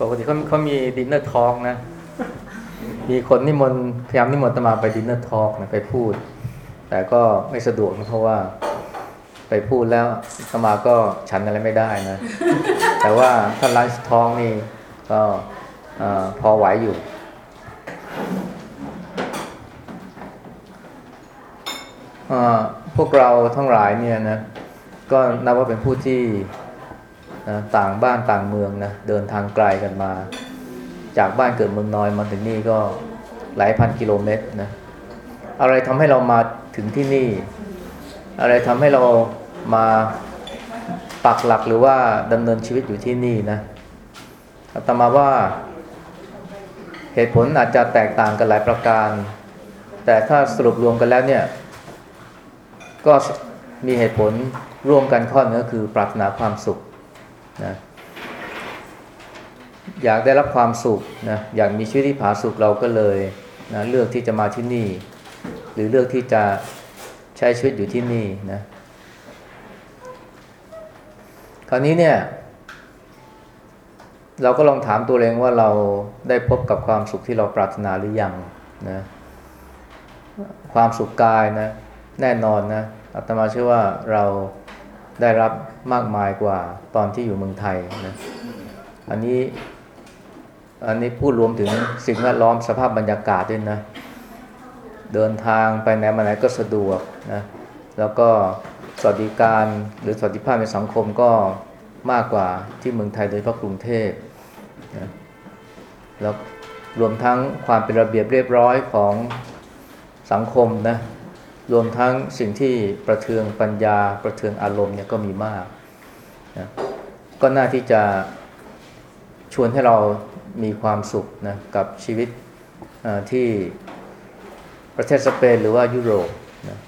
ปกติเขาเขามี dinner talk นะ มีคนนิมนต์พยายามนิมนต์อาตมาไป dinner talk นะไปพูด แต่ก็ไม่สะดวกเพราะว่า ไปพูดแล้วอาตมาก็ฉันอะไรไม่ได้นะ แต่ว่าถ้า lunch talk นี่ก็พอไหวอยู่พวกเราทั้งหลายเนี่ยนะ ก็นับว่าเป็นผู้ที่ นะต่างบ้านต่างเมืองนะเดินทางไกลกันมา จากบ้านเกิดเมืองน้อยมาถึงนี่ก็หลายพันกิโลเมตรนะอะไรทำให้เรามาถึงที่นี่ อะไรทำให้เรามาปักหลักหรือว่าดำเนินชีวิตอยู่ที่นี่นะอาตมาว่าเหตุผลอาจจะแตกต่างกันหลายประการ แต่ถ้าสรุปรวมกันแล้วเนี่ย ก็มีเหตุผลร่วมกันข้อหนึงก็คือปรารถนาความสุข นะอยากได้รับความสุขนะอยากมีชีวิตที่ผาสุขเราก็เลยนะเลือกที่จะมาที่นี่ หรือเลือกที่จะใช้ชีวิตอยู่ที่นี่นะคราวนี้เนี่ย เราก็ลองถามตัวเองว่าเราได้พบกับความสุขที่เราปรารถนาหรือยังนะความสุขกายนะแน่นอนนะอาตมาเชื่อว่าเราได้รับ มากมายกว่าตอนที่อยู่เมืองไทยนะอันนี้อันนี้พูดรวมถึงสิ่งแวดล้อมสภาพบรรยากาศด้วยนะ เดินทางไปไหนมาไหนก็สะดวกนะแล้วก็สวัสดิการหรือสวัสดิภาพในสังคมก็มากกว่าที่เมืองไทยโดยเฉพาะกรุงเทพนะแล้วรวมทั้งความเป็นระเบียบเรียบร้อยของสังคมนะรวมทั้งสิ่งที่ประเทืองปัญญาประเทืองอารมณ์เนี่ยก็มีมาก นะก็น่าที่จะชวนให้เรามีความสุขนะกับชีวิตที่ประเทศสเปนหรือว่ายุโรปนะ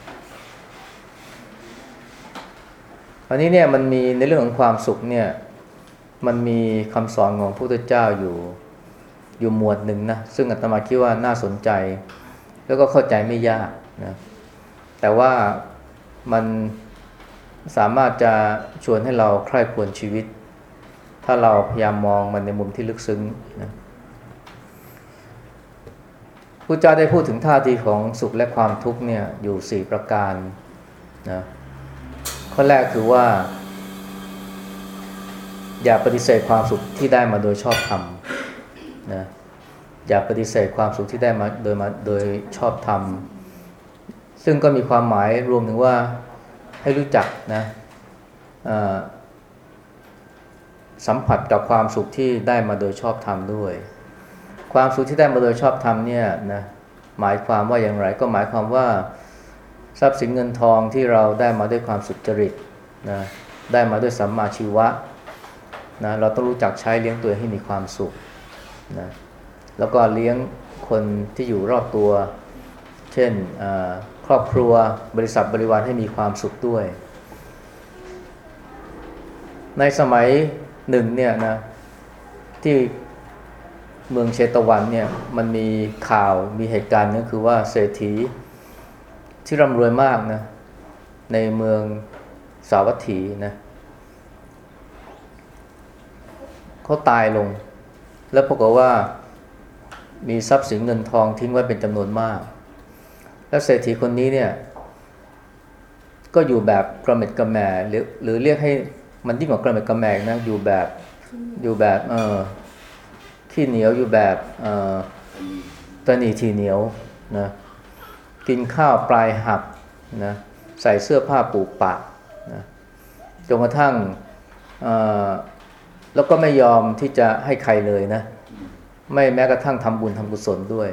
อันนี้เนี่ยมันมีในเรื่องของความสุขเนี่ยมันมีคำสอนของพระพุทธเจ้าอยู่อยู่หมวดหนึ่งนะซึ่งอาตมาคิดว่าน่าสนใจ แล้วก็เข้าใจไม่ยากนะแต่ว่ามัน สามารถจะชวนให้เราใคร่ควรชีวิต ถ้าเราพยายามมองมันในมุมที่ลึกซึ้งนะพระเจ้าได้พูดถึงท่าทีของสุขและความทุกข์เนี่ยอยู่สี่ประการนะข้อแรกคือว่า อย่าปฏิเสธความสุขที่ได้มาโดยชอบธรรมนะอย่าปฏิเสธความสุขที่ได้มาโดยมาโดยชอบธรรมซึ่งก็มีความหมายรวมถึงว่า ให้รู้จักนะสัมผัสกับความสุขที่ได้มาโดยชอบธรรมด้วย ความสุขที่ได้มาโดยชอบธรรมเนี่ยนะหมายความว่าอย่างไรก็หมายความว่าทรัพย์สินเงินทองที่เราได้มาด้วยความสุจริตนะได้มาด้วยสัมมาชีวะนะเราต้องรู้จักใช้เลี้ยงตัวให้มีความสุขนะแล้วก็เลี้ยงคนที่อยู่รอบตัว เช่น ครอบครัวบริษัทบริวารให้มีความสุขด้วย ในสมัยหนึ่งเนี่ยนะที่เมืองเชตวันเนี่ยมันมีข่าวมีเหตุการณ์นึงคือว่าเศรษฐีที่ร่ำรวยมากนะในเมืองสาวัตถีนะเขาตายลง แล้วปรากฏว่ามีทรัพย์สินเงินทองทิ้งไว้เป็นจำนวนมาก แล้วเศรษฐีคนนี้เนี่ยก็อยู่แบบกระเม็ดกระแม่หรือหรือเรียกให้มันยิ่งกว่ากระเม็ดกระแม่นะอยู่แบบอยู่แบบเออขี้เหนียวอยู่แบบเออตนีทีเหนียวนะกินข้าวปลายหักนะใส่เสื้อผ้าปูปะนะจนกระทั่งแล้วก็ไม่ยอมที่จะให้ใครเลยนะ ไม่แม้กระทั่งทำบุญทำกุศลด้วย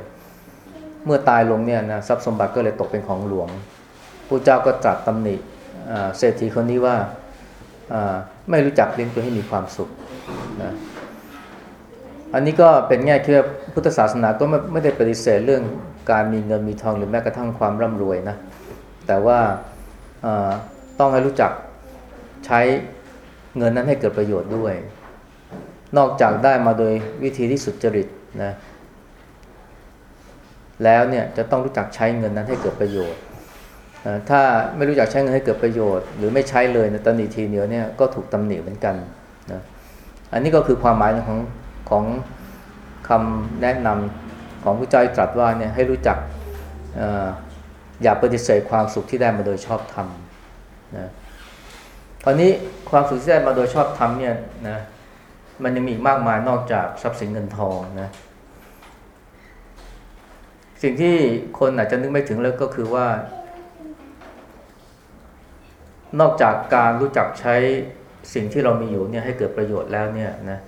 เมื่อตายลงเนี่ยนะทรัพย์สมบัติก็เลยตกเป็นของหลวงพระเจ้าก็ตรัสตำหนิเศรษฐีคนนี้ว่าไม่รู้จักเลี้ยงตัวให้มีความสุขนะอันนี้ก็เป็นแง่คิดพุทธศาสนาก็ไม่ไม่ได้ปฏิเสธเรื่องการมีเงินมีทองหรือแม้กระทั่งความร่ำรวยนะแต่ว่าต้องให้รู้จักใช้เงินนั้นให้เกิดประโยชน์ด้วย นอกจากได้มาโดยวิธีที่สุจริตนะ แล้วเนี่ยจะต้องรู้จักใช้เงินนั้นให้เกิดประโยชน์ ถ้าไม่รู้จักใช้เงินให้เกิดประโยชน์ หรือไม่ใช้เลยในตอนนี้ทีเดียวเนี่ยก็ถูกตำหนิเหมือนกันนะอันนี้ก็คือความหมายของของคำแนะนำของพระเจ้าตรัสว่าเนี่ยให้รู้จักออย่าปฏิเสธความสุขที่ได้มาโดยชอบธรรมนะตอนนี้ความสุขที่ได้มาโดยชอบธรรมเนี่ยนะมันยังมีอีกมากมายนอกจากทรัพย์สินเงินทองนะ สิ่งที่คนอาจจะนึกไม่ถึงเลยก็คือว่า นอกจากการรู้จักใช้สิ่งที่เรามีอยู่เนี่ยให้เกิดประโยชน์แล้วเนี่ยนะ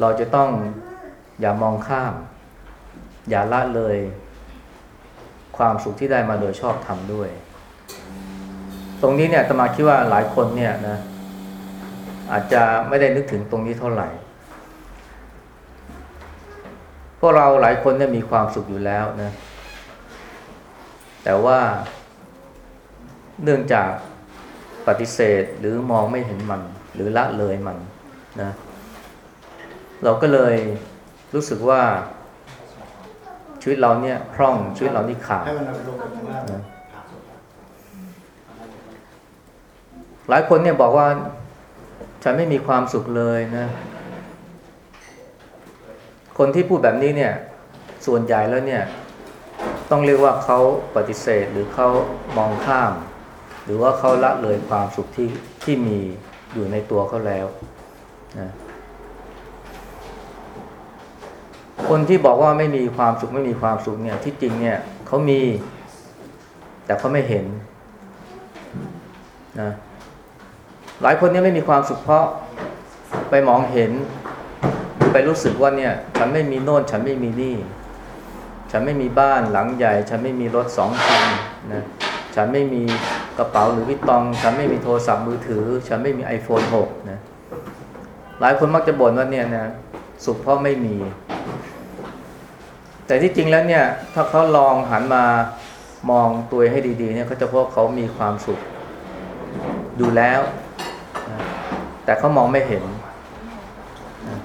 เราจะต้องอย่ามองข้าม อย่าละเลย ความสุขที่ได้มาโดยชอบทำด้วย ตรงนี้เนี่ยตมาคิดว่าหลายคนเนี่ยนะอาจจะไม่ได้นึกถึงตรงนี้เท่าไหร่ พ วกเราหลายคนเนี่ยมีความสุขอยู่แล้วนะ แต่ว่าเนื่องจากปฏิเสธหรือมองไม่เห็นมัน หรือละเลยมันนะ เราก็เลยรู้สึกว่าชีวิตเราเนี่ยพร่องชีวิตเรานี่ขาดนเอาไปลงกับข้างล่างนะหลายคนเนี่ยบอกว่า ฉันไม่มีความสุขเลยนะ คนที่พูดแบบนี้เนี่ยส่วนใหญ่แล้วเนี่ยต้องเรียกว่าเขาปฏิเสธหรือเขามองข้าม หรือว่าเขาละเลยความสุขที่ที่มีอยู่ในตัวเขาแล้วนะคนที่บอกว่าไม่มีความสุขไม่มีความสุขเนี่ยที่จริงเนี่ยเขามี แต่เขาไม่เห็นนะหลายคนเนี่ยไม่มีความสุขเพราะไปมองเห็น ไปรู้สึกว่าเนี่ย ฉันไม่มีโน่น ฉันไม่มีนี่ ฉันไม่มีบ้านหลังใหญ่ ฉันไม่มีรถสองคันนะ ฉันไม่มีกระเป๋าหรือวิตตอง ฉันไม่มีโทรศัพท์มือถือ ฉันไม่มี iPhone 6 นะ หลายคนมักจะบ่นว่าเนี่ยนะสุขเพราะไม่มี แต่ที่จริงแล้วเนี่ย ถ้าเขาลองหันมามองตัวให้ดีๆเนี่ยเขาจะพบเขามีความสุข อยู่แล้ว แต่เขามองไม่เห็นนะ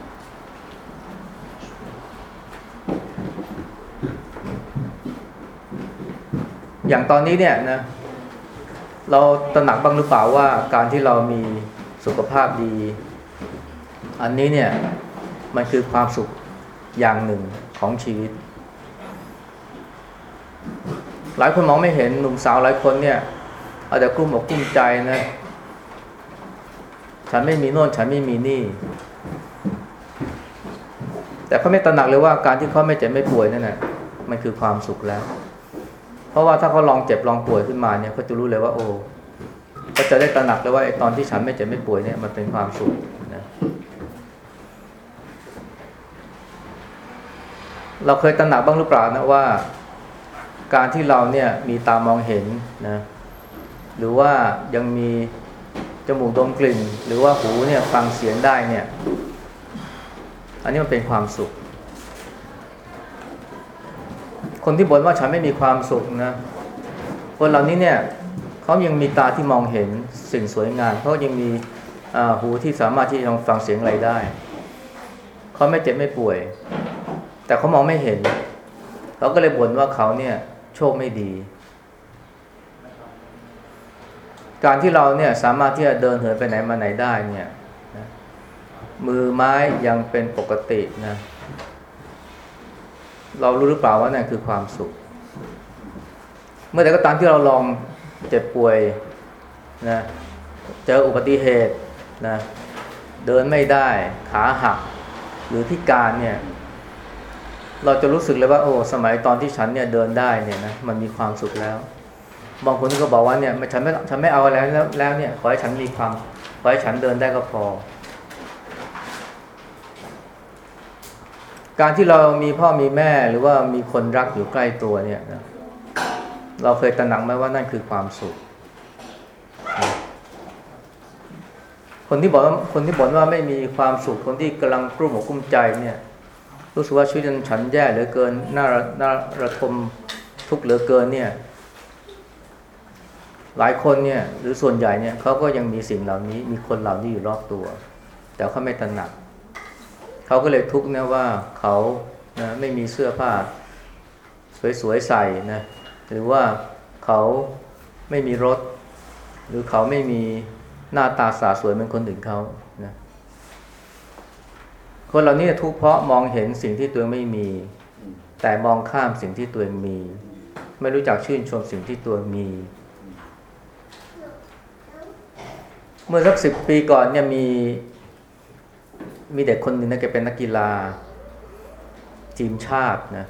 อย่างตอนนี้เนี่ยนะเราตระหนักบ้างหรือเปล่าว่าการที่เรามีสุขภาพดี อันนี้เนี่ยมันคือความสุขอย่างหนึ่งของชีวิต หลายคนมองไม่เห็นหนุ่มสาวหลายคนเนี่ยเอาแต่กลุ้มอกกลุ้มใจนะฉันไม่มีโน่นฉันไม่มีนี่ แต่เขาไม่ตระหนักเลยว่าการที่เขาไม่เจ็บไม่ป่วยนั่นแหละมันคือความสุขแล้ว เพราะว่าถ้าเขาลองเจ็บลองป่วยขึ้นมาเนี่ยเขาจะรู้เลยว่า โอ้ก็จะได้ตระหนักเลยว่าไอ้ตอนที่ฉันไม่เจ็บไม่ป่วยเนี่ยมันเป็นความสุขนะเราเคยตระหนักบ้างหรือเปล่านะว่า การที่เราเนี่ยมีตามองเห็นนะหรือว่ายังมีจมูกดมกลิ่น หรือว่าหูเนี่ยฟังเสียงได้เนี่ย อันนี้มันเป็นความสุข คนที่บ่นว่าฉันไม่มีความสุขนะคนเหล่านี้เนี่ยเขายังมีตาที่มองเห็นสิ่งสวยงามเขายังมีหูที่สามารถที่จะฟังเสียงอะไรได้เขาไม่เจ็บไม่ป่วย แต่เขามองไม่เห็นเขาก็เลยบ่นว่าเขาเนี่ยโชคไม่ดี การที่เราเนี่ยสามารถที่จะเดินเหินไปไหนมาไหนได้เนี่ยมือไม้ยังเป็นปกตินะ เรารู้หรือเปล่าว่านั่นคือความสุข เมื่อใดก็ตามที่เราลองเจ็บป่วยนะเจออุบัติเหตุนะเดินไม่ได้ขาหัก หรือพิการเนี่ย เราจะรู้สึกเลยว่าโอ้สมัยตอนที่ฉันเนี่ยเดินได้เนี่ยนะมันมีความสุขแล้วบางคนก็บอกว่าเนี่ยฉันไม่ฉันไม่เอาแล้วแล้วแล้วเนี่ยขอให้ฉันมีความขอให้ฉันเดินได้ก็พอ การที่เรามีพ่อมีแม่หรือว่ามีคนรักอยู่ใกล้ตัวเนี่ยนะเราเคยตระหนักไหมว่านั่นคือความสุข คนที่บอกว่าคนที่บ่นว่าไม่มีความสุขคนที่กำลังกลุ้มอกกลุ้มใจเนี่ย รู้สึกว่าชีวิตฉันแย่เหลือเกินน่าระน่าระทมทุกข์เหลือเกินเนี่ย หลายคนเนี่ย หรือส่วนใหญ่เนี่ยเขาก็ยังมีสิ่งเหล่านี้ มีคนเหล่านี้อยู่รอบตัว แต่เขาไม่ตระหนักเขาก็เลยทุกข์นะว่าเขานะไม่มีเสื้อผ้า สวยๆใส่นะหรือว่าเขาไม่มีรถ หรือเขาไม่มีหน้าตาสาสวยเหมือนคนอื่นเขานะคนเหล่านี้ทุกข์เพราะมองเห็นสิ่งที่ตัวเองไม่มี แต่มองข้ามสิ่งที่ตัวเองมี ไม่รู้จักชื่นชมสิ่งที่ตัวมี เมื่อสักสิบปีก่อนเนี่ยมี มีเด็กคนหนึ่งนะแกเป็นนักกีฬาทีมชาตินะ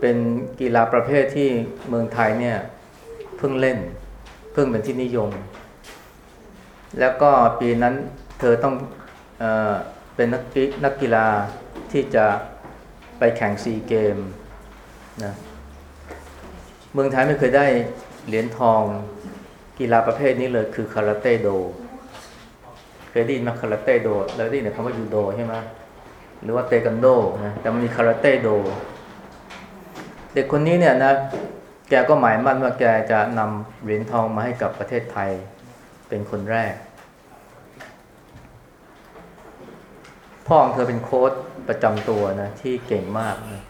เป็นกีฬาประเภทที่เมืองไทยเนี่ยเพิ่งเล่น เพิ่งเป็นที่นิยม แล้วก็ปีนั้นเธอต้องเอเป็นนักกีนักกีฬาที่จะไปแข่งซีเกมนะเมืองไทยไม่เคยได้เหรียญทองกีฬาประเภทนี้เลยคือคาราเต้โด เคยได้ยินมาคาราเต้โดแล้วได้ยินคำว่ายูโดใช่ไหมหรือว่าเตควันโดนะแต่มันมีคาราเต้โด เด็กคนนี้เนี่ยนะแกก็หมายมั่นว่าแกจะนำเหรียญทองมาให้กับประเทศไทยเป็นคนแรก พ่อของเธอเป็นโค้ชประจำตัวนะที่เก่งมากนะ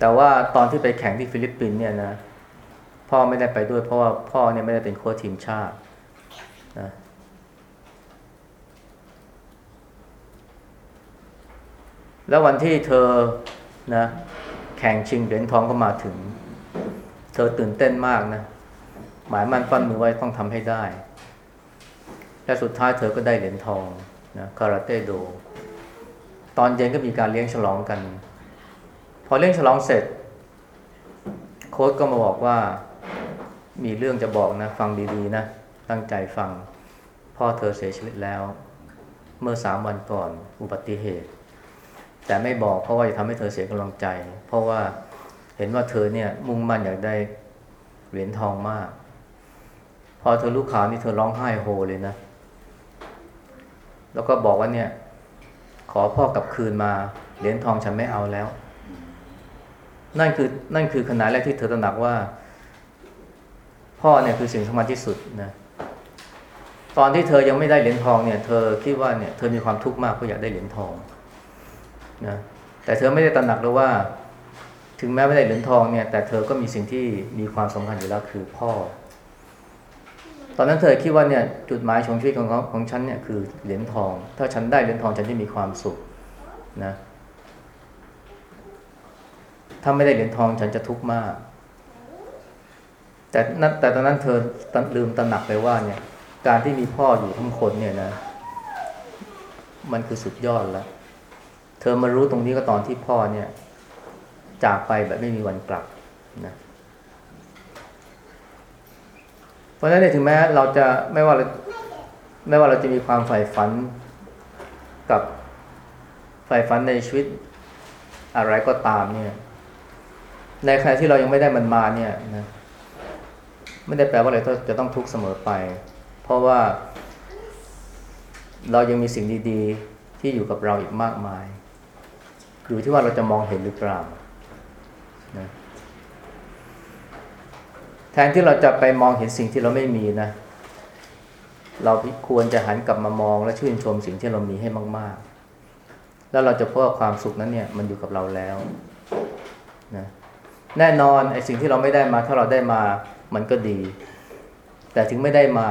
แต่ว่าตอนที่ไปแข่งที่ฟิลิปปินส์เนี่ยนะพ่อไม่ได้ไปด้วยเพราะว่าพ่อเนี่ยไม่ได้เป็นโค้ชทีมชาตินะ แล้ววันที่เธอนะแข่งชิงเหรียญทองก็มาถึง เธอตื่นเต้นมากนะ หมายมั่นปั้นมือไว้ต้องทำให้ได้ และสุดท้ายเธอก็ได้เหรียญทองนะคาราเต้โด ตอนเย็นก็มีการเลี้ยงฉลองกัน พอเลี้ยงฉลองเสร็จ โค้ชก็มาบอกว่ามีเรื่องจะบอกนะ ฟังดีๆนะ ตั้งใจฟัง พ่อเธอเสียชีวิตแล้ว เมื่อสามวันก่อนอุบัติเหตุ แต่ไม่บอกเพราะว่าจะทำให้เธอเสียกำลังใจ เพราะว่าเห็นว่าเธอเนี่ยมุ่งมั่นอยากได้เหรียญทองมาก พอเธอรู้ข่าวนี่เธอร้องไห้โฮเลยนะ แล้วก็บอกว่าเนี่ย ขอพ่อกลับคืนมาเหรียญทองฉันไม่เอาแล้ว นั่นคือนั่นคือขนาดแรกที่เธอตระหนักว่า พ่อเนี่ยคือสิ่งสำคัญที่สุดนะตอนที่เธอยังไม่ได้เหรียญทองเนี่ย เธอคิดว่าเนี่ยเธอมีความทุกข์มากเพราะอยากได้เหรียญทอง นะแต่เธอไม่ได้ตระหนักเลยว่า ถึงแม้ไม่ได้เหรียญทองเนี่ย แต่เธอก็มีสิ่งที่มีความสำคัญอยู่แล้วคือพ่อ ตอนนั้นเธอคิดว่าเนี่ยจุดหมายของชีวิตของขาของฉันเนี่ยคือเหรียญทอง ถ้าฉันได้เหรียญทองฉันจะมีความสุขนะถ้าไม่ได้เหรียญทองฉันจะทุกข์มาก แต่นั้นแต่ตอนนั้นเธอลืมตระหนักไปว่าเนี่ย การที่มีพ่ออยู่ทั้งคนเนี่ยนะ มันคือสุดยอดแล้ว เธอมารู้ตรงนี้ก็ตอนที่พ่อเนี่ย จากไปแบบไม่มีวันกลับนะเพราะฉะนั้นเนี่ยถึงแม้เราจะไม่ว่าเราไม่ว่าเราจะมีความใฝ่ฝันกับใฝ่ฝันในชีวิตอะไรก็ตามเนี่ย ในขณะที่เรายังไม่ได้มันมาเนี่ยนะไม่ได้แปลว่าเราจะต้องทุกข์เสมอไป เพราะว่า เรายังมีสิ่งดี ๆ ที่อยู่กับเราอีกมากมาย อยู่ที่ว่าเราจะมองเห็นหรือเปล่านะแทนที่เราจะไปมองเห็นสิ่งที่เราไม่มีนะ เราควรจะหันกลับมามองและชื่นชมสิ่งที่เรามีให้มาก ๆ แล้วเราจะพบว่าความสุขนั้นเนี่ยมันอยู่กับเราแล้วนะแน่นอนไอ้สิ่งที่เราไม่ได้มา ถ้าเราได้มามันก็ดี แต่ถึงไม่ได้มา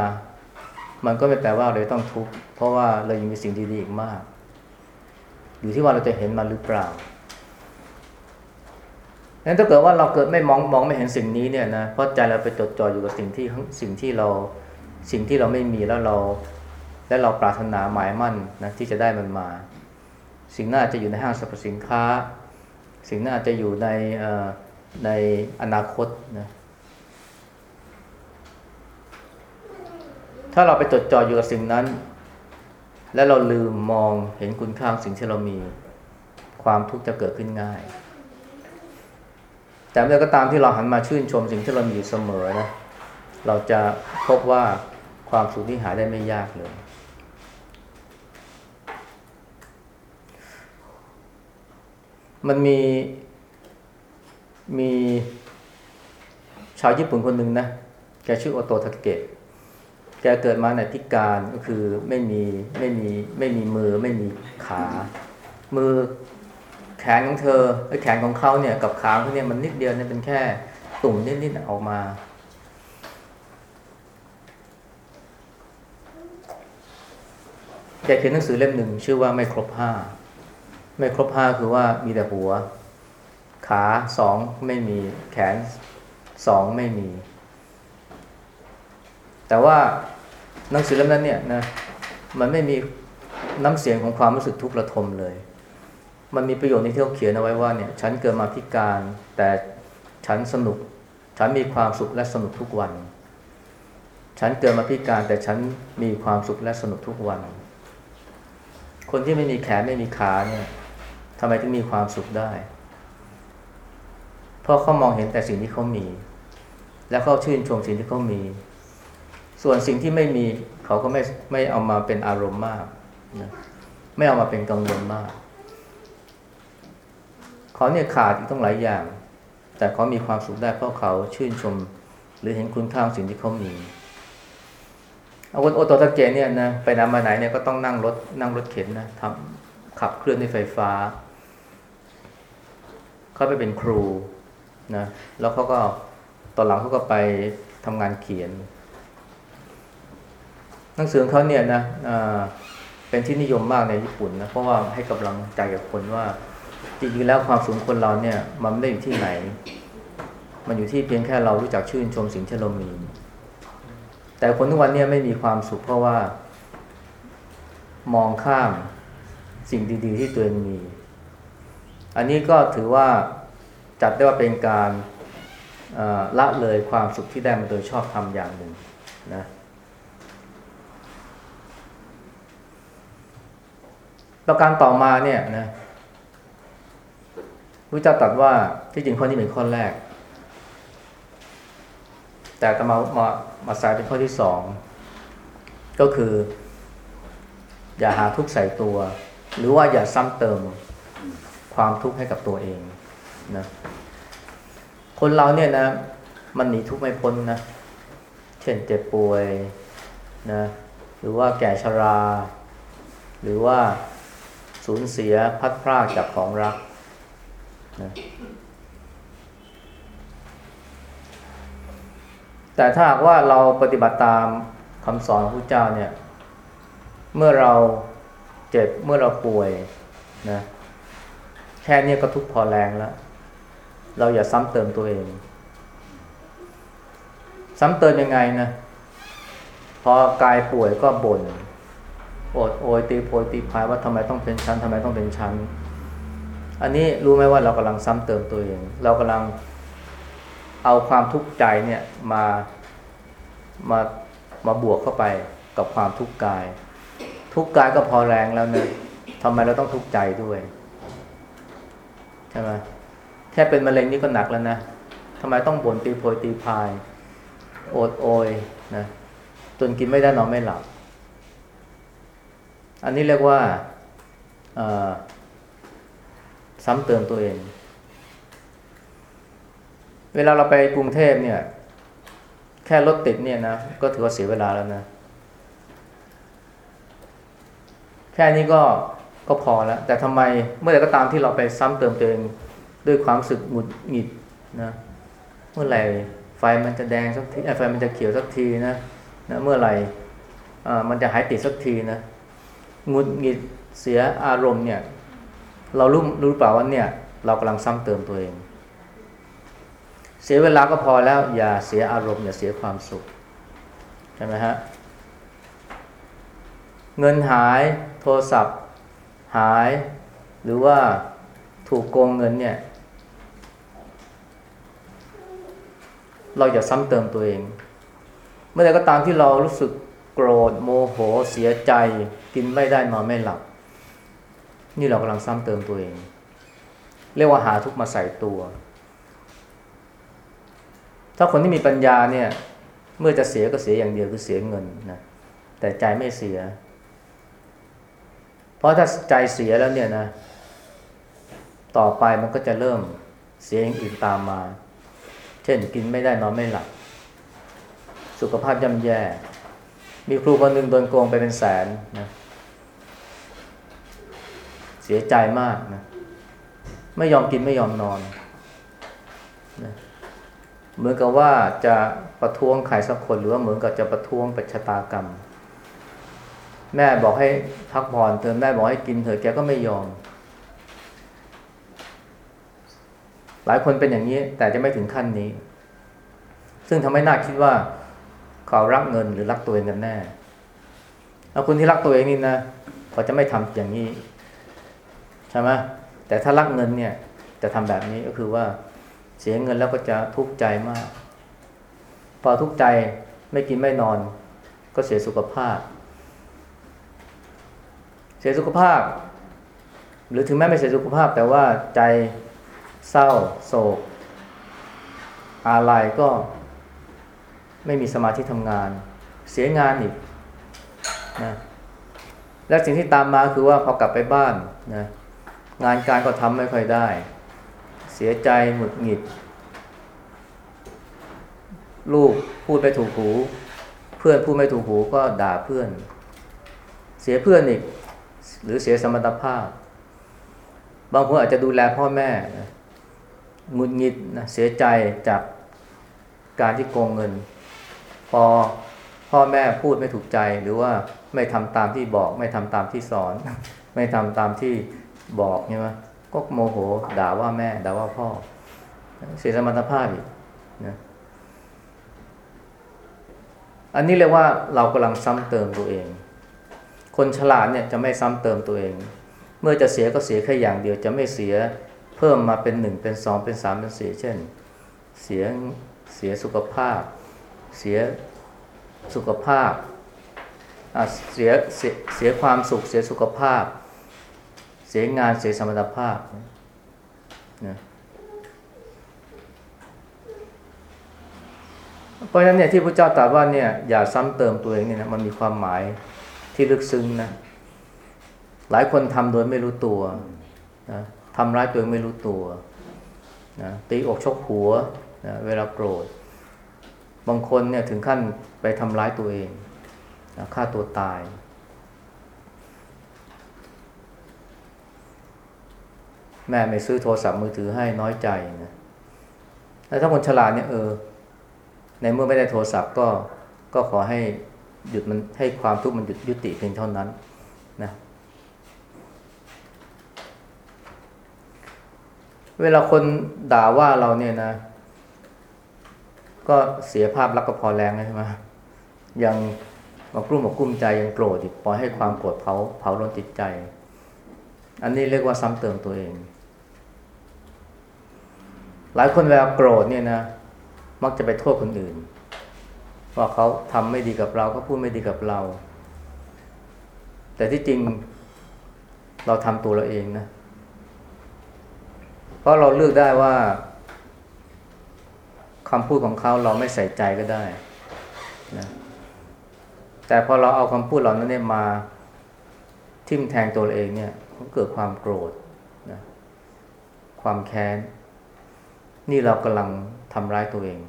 มันก็ไม่แปลว่าเราต้องทุกข์เพราะว่าเรายังมีสิ่งดีๆอีกมาก อยู่ที่ว่าเราจะเห็นมันหรือเปล่างั้นถ้าเกิดว่าเราเกิดไม่มองมองไม่เห็นสิ่งนี้เนี่ยนะเพราะใจเราไปจดจ่ออยู่กับสิ่งที่สิ่งที่เราสิ่งที่เราไม่มีแล้วเรา และเราปรารถนาหมายมั่นนะที่จะได้มันมา สิ่งน่าจะอยู่ในห้างสรรพสินค้า สิ่งน่าจะอยู่ในในอนาคตนะถ้าเราไปจดจ่ออยู่กับสิ่งนั้น และเราลืมมองเห็นคุณค่าสิ่งที่เรามี ความทุกข์จะเกิดขึ้นง่าย แต่เมื่อก็ตามที่เราหันมาชื่นชมสิ่งที่เรามีอยู่เสมอนะเราจะพบว่าความสุขที่หาได้ไม่ยากเลย มันมีมีชาวญี่ปุ่นคนหนึ่งนะ แกชื่อโอโตทาเกะ แกเกิดมาในพิการก็คือไม่มีไม่มีไม่มีมือไม่มีขา มือแขนของเธอไอ้แขนของเขาเนี่ยกับขาเขาเนี่ยมันนิดเดียวเนี่ยเป็นแค่ตุ่มนิดๆออกมา แกเขียนหนังสือเล่มหนึ่งชื่อว่าไม่ครบห้า ไม่ครบห้าคือว่ามีแต่หัว ขาสองไม่มีแขนสองไม่มี แต่ว่า หนังสือเล่มนั้นเนี่ยนะมันไม่มีน้ำเสียงของความรู้สึกทุกข์ระทมเลย มันมีประโยชน์ในที่เขาเขียนเอาไว้ว่าเนี่ยฉันเกิดมาพิการ แต่ฉันสนุก ฉันมีความสุขและสนุกทุกวัน ฉันเกิดมาพิการแต่ฉันมีความสุขและสนุกทุกวัน คนที่ไม่มีแขนไม่มีขาเนี่ยทำไมถึงมีความสุขได้ เพราะเขามองเห็นแต่สิ่งที่เขามี และเขาชื่นชมสิ่งที่เขามี ส่วนสิ่งที่ไม่มีเขาก็ไม่ไม่เอามาเป็นอารมณ์มากนะไม่เอามาเป็นกังวลมาก เขาเนี่ยขาดอีกต้องหลายอย่าง แต่เขามีความสุขได้เพราะเขาชื่นชม หรือเห็นคุณค่าของสิ่งที่เขามีเอาคนโอโตตะเกเนี่ยนะไปนำมาไหนเนี่ยก็ต้องนั่งรถนั่งรถเข็นนะทำขับเคลื่อนด้วยไฟฟ้า เขาไปเป็นครูนะแล้วเขาก็ตอนหลังเขาก็ไปทำงานเขียน นังสือของเขาเนี่ยนะเป็นที่นิยมมากในญี่ปุ่นนะเพราะว่าให้กำลังใจกับคนว่าจริงๆแล้วความสูงคนเราเนี่ยมันไม่ได้อยู่ที่ไหน มันอยู่ที่เพียงแค่เรารู้จักชื่นชมสิ่งที่เรามี แต่คนทุกวันเนี่ยไม่มีความสุขเพราะว่า มองข้ามสิ่งดี ๆ ที่ตัวเองมี อันนี้ก็ถือว่าจัดได้ว่าเป็นการละเลยความสุขที่ได้มาโดยชอบทำอย่างหนึ่งนะ ประการต่อมาเนี่ยนะพระเจ้าตรัสว่าที่จริงข้อนี้เป็นข้อแรก แต่ก็มามามาใส่เป็นข้อที่สองก็คือ อย่าหาทุกข์ใส่ตัว หรือว่าอย่าซ้ำเติมความทุกข์ให้กับตัวเองนะคนเราเนี่ยนะ มันหนีทุกข์ไม่พ้นนะ เช่นเจ็บป่วยนะ หรือว่าแก่ชรา หรือว่า สูญเสียพัดพรากจากของรักนะแต่ถ้าหากว่าเราปฏิบัติตามคำสอนพระเจ้าเนี่ย เมื่อเราเจ็บเมื่อเราป่วยนะแค่นี้ก็ทุกข์พอแรงแล้ว เราอย่าซ้ำเติมตัวเอง ซ้ำเติมยังไงนะ พอกายป่วยก็บน่น โอดโอยตีโพยตีพายว่าทำไมต้องเป็นชั้นทำไมต้องเป็นชั้น อันนี้รู้ไหมว่าเรากำลังซ้ำเติมตัวเอง เรากำลังเอาความทุกข์ใจเนี่ยมามามาบวกเข้าไปกับความทุกข์กาย ทุกข์กายก็พอแรงแล้วเนี่ยทำไมเราต้องทุกข์ใจด้วยใช่ไหมแค่เป็นมะเร็งนี่ก็หนักแล้วนะทำไมต้องบ่นตีโพยตีพาย โอดโอยนะจนกินไม่ได้นอนไม่หลับ อันนี้เรียกว่าซ้ำเติมตัวเอง เวลาเราไปกรุงเทพเนี่ย แค่รถติดเนี่ยนะ ก็ถือว่าเสียเวลาแล้วนะ แค่นี้ก็ก็พอแล้ว แต่ทำไมเมื่อไหร่ก็ตามที่เราไปซ้ำเติมตัวเอง ด้วยความสึกหงุดหงิดนะ เมื่อไหร่ไฟมันจะแดงสักทีไฟมันจะเขียวสักทีนะนะ เมื่อไหร่มันจะหายติดสักทีนะ งุดหงิดเสียอารมณ์เนี่ย เรารู้รู้เปล่าว่าเนี่ย เรากำลังซ้ำเติมตัวเอง เสียเวลาก็พอแล้ว อย่าเสียอารมณ์ อย่าเสียความสุข ใช่ไหมฮะ เงินหายโทรศัพท์ หาย หรือว่าถูกโกงเงินเนี่ย เราอย่าซ้ำเติมตัวเอง เมื่อใดก็ตามที่เรารู้สึกโกรธโมโหเสียใจ กินไม่ได้นอนไม่หลับ นี่เรากำลังซ้ำเติมตัวเอง เรียกว่าหาทุกมาใส่ตัว ถ้าคนที่มีปัญญาเนี่ย เมื่อจะเสียก็เสียอย่างเดียวคือเสียเงินนะแต่ใจไม่เสีย เพราะถ้าใจเสียแล้วเนี่ยนะ ต่อไปมันก็จะเริ่มเสียอย่างอื่นตามมา เช่นกินไม่ได้นอนไม่หลับ สุขภาพย่ำแย่ มีครูคนหนึ่งโดนโกงไปเป็นแสนนะ สียใจมากนะไม่ยอมกินไม่ยอมนอนนะเหมือนกับว่าจะประท้วงใครสักคนหรือว่าเหมือนกับจะประท้วงปัชตากรรม แม่บอกให้พักผ่อนเธอแม่บอกให้กินเถอะแกก็ไม่ยอม หลายคนเป็นอย่างนี้ แต่จะไม่ถึงขั้นนี้ ซึ่งทำให้น่าคิดว่าเขารักเงินหรือรักตัวเองกันแน่แล้วคนที่รักตัวเองนี่นะเขาจะไม่ทำอย่างนี้ ใช่ไหมแต่ถ้ารักเงินเนี่ยจะทำแบบนี้ก็คือว่าเสียเงินแล้วก็จะทุกข์ใจมาก พอทุกข์ใจไม่กินไม่นอน ก็เสียสุขภาพ เสียสุขภาพ หรือถึงแม้ไม่เสียสุขภาพ แต่ว่าใจเศร้าโศก อาลัยก็ไม่มีสมาธิทำงาน เสียงานอีกนะและสิ่งที่ตามมาคือว่าพอกลับไปบ้านนะ งานการก็ทำไม่ค่อยได้ เสียใจหงุดหงิด ลูกพูดไม่ถูกหู เพื่อนพูดไม่ถูกหูก็ด่าเพื่อน เสียเพื่อนอีก หรือเสียสมรรถภาพ บางคนอาจจะดูแลพ่อแม่หงุดหงิดนะเสียใจจากการที่โกงเงิน พอพ่อแม่พูดไม่ถูกใจหรือว่าไม่ทำตามที่บอก ไม่ทำตามที่สอน ไม่ทำตามที่ บอกใช่ไหมก็โมโห ด่าว่าแม่ ด่าว่าพ่อ เสียสมรรถภาพอีกนะอันนี้เรียกว่าเรากำลังซ้ำเติมตัวเอง คนฉลาดเนี่ยจะไม่ซ้ำเติมตัวเอง เมื่อจะเสียก็เสียแค่อย่างเดียว จะไม่เสียเพิ่มมาเป็นหนึ่งเป็นสองเป็นสามเป็นสี่เช่น เสียเสียสุขภาพ เสียสุขภาพเสียเสียเสียความสุขเสียสุขภาพ เสียงานเสียสมรรถภาพนะเพราะฉะนั้นเนี่ยที่พระเจ้าตรัสว่าเนี่ยอย่าซ้ำเติมตัวเองเนี่ยนะมันมีความหมายที่ลึกซึ้งนะหลายคนทำโดยไม่รู้ตัวนะทำร้ายตัวเองไม่รู้ตัวนะตีอกชกหัวนะเวลาโกรธ บางคนเนี่ยถึงขั้นไปทำร้ายตัวเองนะฆ่าตัวตาย แม่ไม่ซื้อโทรศัพท์มือถือให้น้อยใจนะแล้วถ้าคนฉลาดเนี่ยเออ ในเมื่อไม่ได้โทรศัพท์ก็ก็ขอให้หยุดมันให้ความทุกข์มันหยุดยุติเพียงเท่านั้นนะเวลาคนด่าว่าเราเนี่ยนะ ก็เสียภาพลักษณ์ก็พอแรงใช่ไหมยังมากรุ่มมากกุ้มใจยังโกรธอีกปล่อยให้ความโกรธเผาเผาล้นจิตใจ อันนี้เรียกว่าซ้ำเติมตัวเอง หลายคนเวลาโกรธเนี่ยนะมักจะไปโทษคนอื่นว่าเขาทำไม่ดีกับเราเขาพูดไม่ดีกับเรา แต่ที่จริงเราทำตัวเราเองนะเพราะเราเลือกได้ว่าคำพูดของเขาเราไม่ใส่ใจก็ได้นะแต่พอเราเอาคำพูดเหล่านั้นเนี่ยมาทิ่มแทงตัวเราเองเนี่ยก็เกิดความโกรธนะความแค้น นี่เรากำลังทำร้ายตัวเอง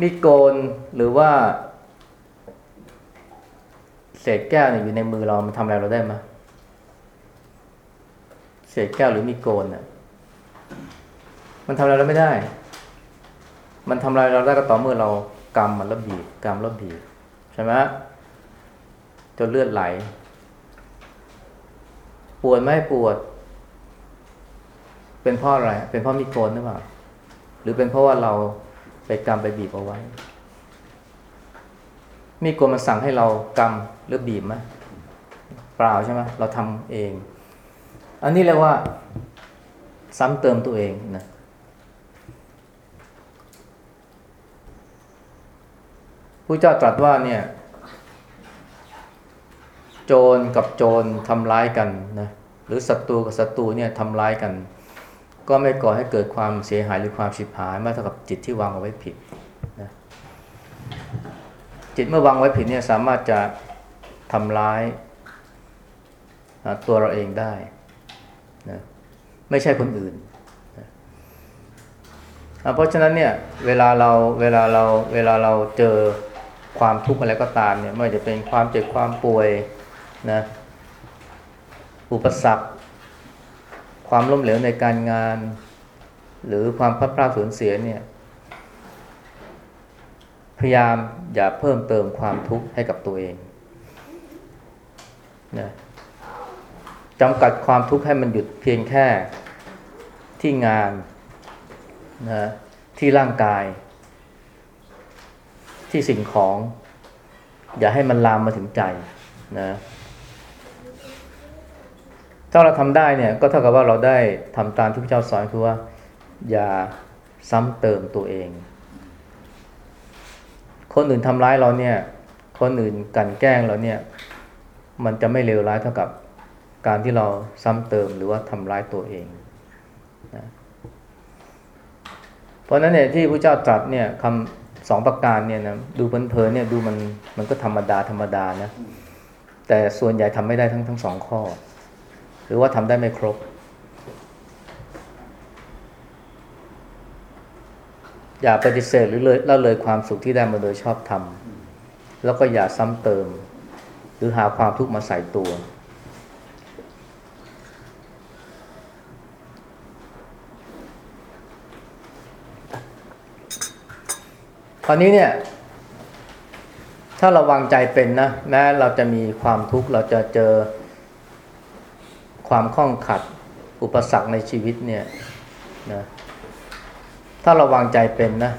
มีโกนหรือว่า เศษแก้วเนี่ยอยู่ในมือเรา มันทำอะไรเราได้ไหมเศษแก้วหรือมีโกนเนี่ยมันทำอะไรเราไม่ได้ มันทำอะไรเราได้ก็ต่อเมื่อเรากำมันแล้วบีบกำแล้วบีบใช่ไหมจนเลือดไหล ปวดไหมปวด เป็นเพราะอะไร เป็นเพราะมีโกนหรือเปล่า หรือเป็นเพราะว่าเราไปกำไปบีบเอาไว้ มีโกนมันสั่งให้เรากำหรือบีบไหมเปล่าใช่ไหมเราทำเอง อันนี้เรียกว่า ซ้ำเติมตัวเองนะผู้เจ้าตรัสว่าเนี่ย โจรกับโจรทำร้ายกันนะหรือศัตรูกับศัตรูเนี่ยทำร้ายกัน ก็ไม่ก่อให้เกิดความเสียหายหรือความฉิบหายมากเท่ากับจิตที่วางเอาไว้ผิดนะจิตเมื่อวางไว้ผิดเนี่ยสามารถจะทำร้ายตัวเราเองได้นะไม่ใช่คนอื่นนะเพราะฉะนั้นเนี่ยเวลาเราเวลาเราเวลาเราเจอความทุกข์อะไรก็ตามเนี่ยไม่ว่าจะเป็นความเจ็บความป่วยนะอุปสรรค ความล้มเหลวในการงาน หรือความพลาดพลาดสูญเสียเนี่ย พยายามอย่าเพิ่มเติมความทุกข์ให้กับตัวเองนะจำกัดความทุกข์ให้มันหยุดเพียงแค่ที่งานนะที่ร่างกาย ที่สิ่งของ อย่าให้มันลามมาถึงใจนะ ถ้าเราทำได้เนี่ยก็เท่ากับว่าเราได้ทำตามที่พระเจ้าสอนคือว่าอย่าซ้ำเติมตัวเอง คนอื่นทำร้ายเราเนี่ย คนอื่นกันแกล้งเราเนี่ย มันจะไม่เลวร้ายเท่ากับการที่เราซ้ำเติมหรือว่าทำร้ายตัวเองนะเพราะนั้นเนี่ยที่พระเจ้าตรัสเนี่ยคำสองประการเนี่ยนะดูเพลินๆเนี่ยดูมันมันก็ธรรมดาธรรมดานะแต่ส่วนใหญ่ทำไม่ได้ทั้งทั้งสองข้อ หรือว่าทำได้ไม่ครบ อย่าปฏิเสธหรือเลยละเลยความสุขที่ได้มาโดยชอบทำแล้วก็อย่าซ้ำเติม หรือหาความทุกข์มาใส่ตัว คราวนี้เนี่ยถ้าเราวางใจเป็นนะแม้เราจะมีความทุกข์เราจะเจอ ความข้องขัดอุปสรรคในชีวิตเนี่ยนะถ้าเราวางใจเป็นนะ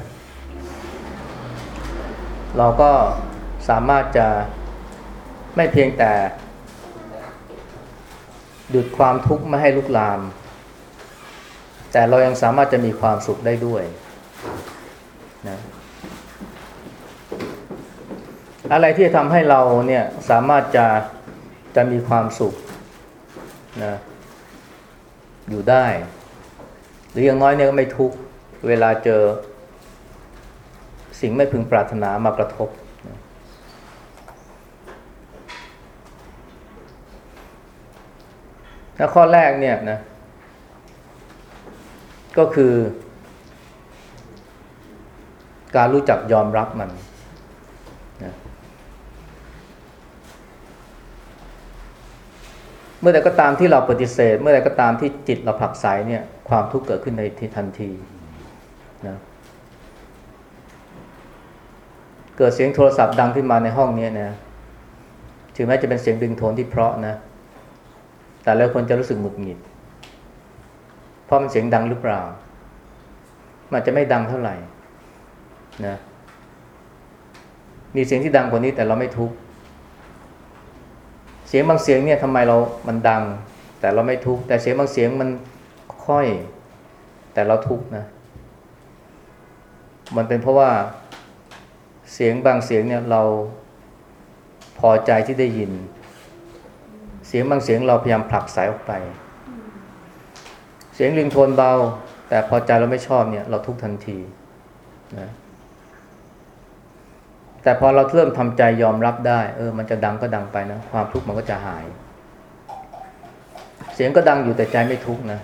เราก็สามารถจะไม่เพียงแต่ หยุดความทุกข์ไม่ให้ลุกลาม แต่เรายังสามารถจะมีความสุขได้ด้วยนะอะไรที่จะทำให้เราเนี่ยสามารถจะจะมีความสุข นะอยู่ได้ หรืออย่างน้อยเนี่ยก็ไม่ทุกเวลาเจอ สิ่งไม่พึงปรารถนามากระทบนะแล้วข้อแรกเนี่ยนะ ก็คือ การรู้จักยอมรับมันนะเมื่อใดก็ตามที่เราปฏิเสธ เมื่อใดก็ตามที่จิตเราผลักไสเนี่ยความทุกข์เกิดขึ้นในทีทันทีนะเกิดเสียงโทรศัพท์ดังขึ้นมาในห้องนี้นะถึงแม้จะเป็นเสียงดึงโทนที่เพราะนะ แต่แล้วคนจะรู้สึกหงุดหงิด เพราะมันเสียงดังหรือเปล่า มันจะไม่ดังเท่าไหร่นะมีเสียงที่ดังกว่านี้แต่เราไม่ทุกข์ เสียงบางเสียงเนี่ยทำไมเรามันดัง แต่เราไม่ทุกข์แต่เสียงบางเสียงมันค่อย แต่เราทุกข์นะ มันเป็นเพราะว่าเสียงบางเสียงเนี่ยเราพอใจที่ได้ยิน เสียงบางเสียงเราพยายามผลักสายออกไป เสียงริงโทนเบา แต่พอใจเราไม่ชอบเนี่ย เราทุกข์ทันทีนะ แต่พอเราเริ่มทำใจยอมรับได้เออมันจะดังก็ดังไปนะ ความทุกข์มันก็จะหาย เสียงก็ดังอยู่แต่ใจไม่ทุกข์นะ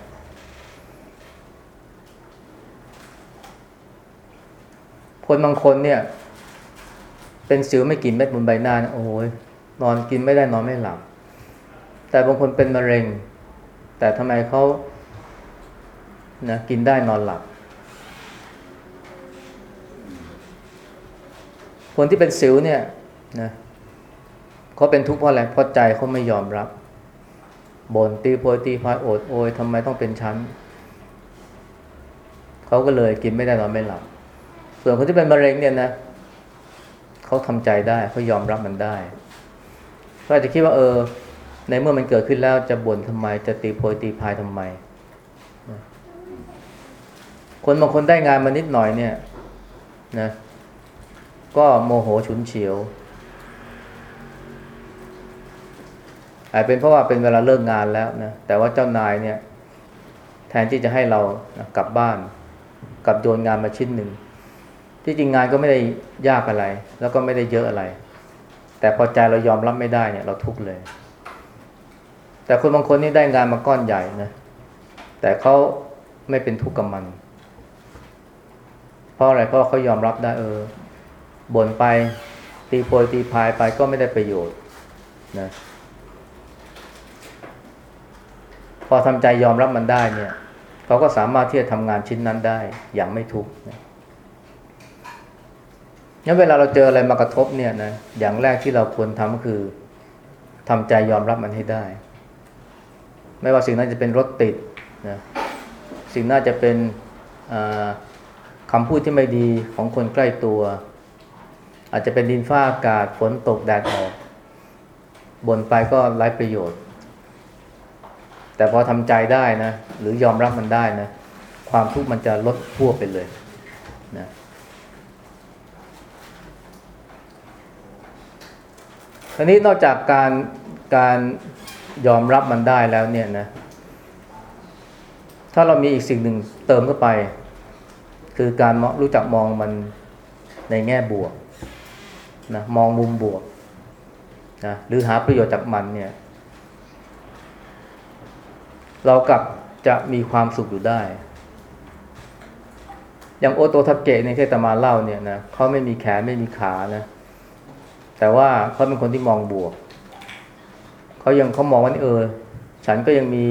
คนบางคนเนี่ย เป็นสิวไม่กินเม็ดบนใบหน้านะโอ้ยนอนกินไม่ได้นอนไม่หลับ แต่บางคนเป็นมะเร็ง แต่ทำไมเขานะกินได้นอนหลับ คนที่เป็นสิวเนี่ยนะเขาเป็นทุกข์เพราะอะไรเพราะใจเขาไม่ยอมรับบนตีโพยตีพายโอดโอยทำไมต้องเป็นชั้นเขาก็เลยกินไม่ได้นอนไม่หลับ ส่วนคนที่เป็นมะเร็งเนี่ยนะเขาทำใจได้เขายอมรับมันได้เขาอาจจะคิดว่าเออ ในเมื่อมันเกิดขึ้นแล้วจะบ่นทำไม จะตีโพยตีพายทำไม คนบางคนได้งานมานิดหน่อยเนี่ย นะ ก็โมโหฉุนเฉียวอาจเป็นเพราะว่าเป็นเวลาเลิกงานแล้วนะแต่ว่าเจ้านายเนี่ย แทนที่จะให้เรานะกลับบ้านกลับโยนงานมาชิ้นหนึ่ง ที่จริงงานก็ไม่ได้ยากอะไร แล้วก็ไม่ได้เยอะอะไร แต่พอใจเรายอมรับไม่ได้เนี่ย เราทุกข์เลย แต่คนบางคนนี่ได้งานมาก้อนใหญ่นะแต่เขาไม่เป็นทุกข์กับมัน เพราะอะไรเพราะเขายอมรับได้เออ บ่นไปตีโพยตีพายไปก็ไม่ได้ประโยชน์นะพอทำใจยอมรับมันได้เนี่ยเขาก็สามารถที่จะทำงานชิ้นนั้นได้อย่างไม่ทุกข์นะงั้นเวลาเราเจออะไรมากระทบเนี่ยนะอย่างแรกที่เราควรทำก็คือทำใจยอมรับมันให้ได้ ไม่ว่าสิ่งนั้นจะเป็นรถติดนะสิ่งน่าจะเป็นคำพูดที่ไม่ดีของคนใกล้ตัว อาจจะเป็นดินฟ้าอากาศฝนตกแดดออกบ่นไปก็ไร้ประโยชน์ แต่พอทำใจได้นะ หรือยอมรับมันได้นะ ความทุกข์มันจะลดทั่วไปเลยนะทีนี้นอกจากการการยอมรับมันได้แล้วเนี่ยนะ ถ้าเรามีอีกสิ่งหนึ่งเติมเข้าไป คือการมรู้จักมองมันในแง่บวก นะมองมุมบวกนะหรือหาประโยชน์จากมันเนี่ย เรากลับจะมีความสุขอยู่ได้ อย่างโอโตทาเกะในที่ตมาเล่าเนี่ยนะเขาไม่มีแขนไม่มีขานะแต่ว่าเขาเป็นคนที่มองบวกเขายังเขามองว่าเออ ฉันก็ยังมี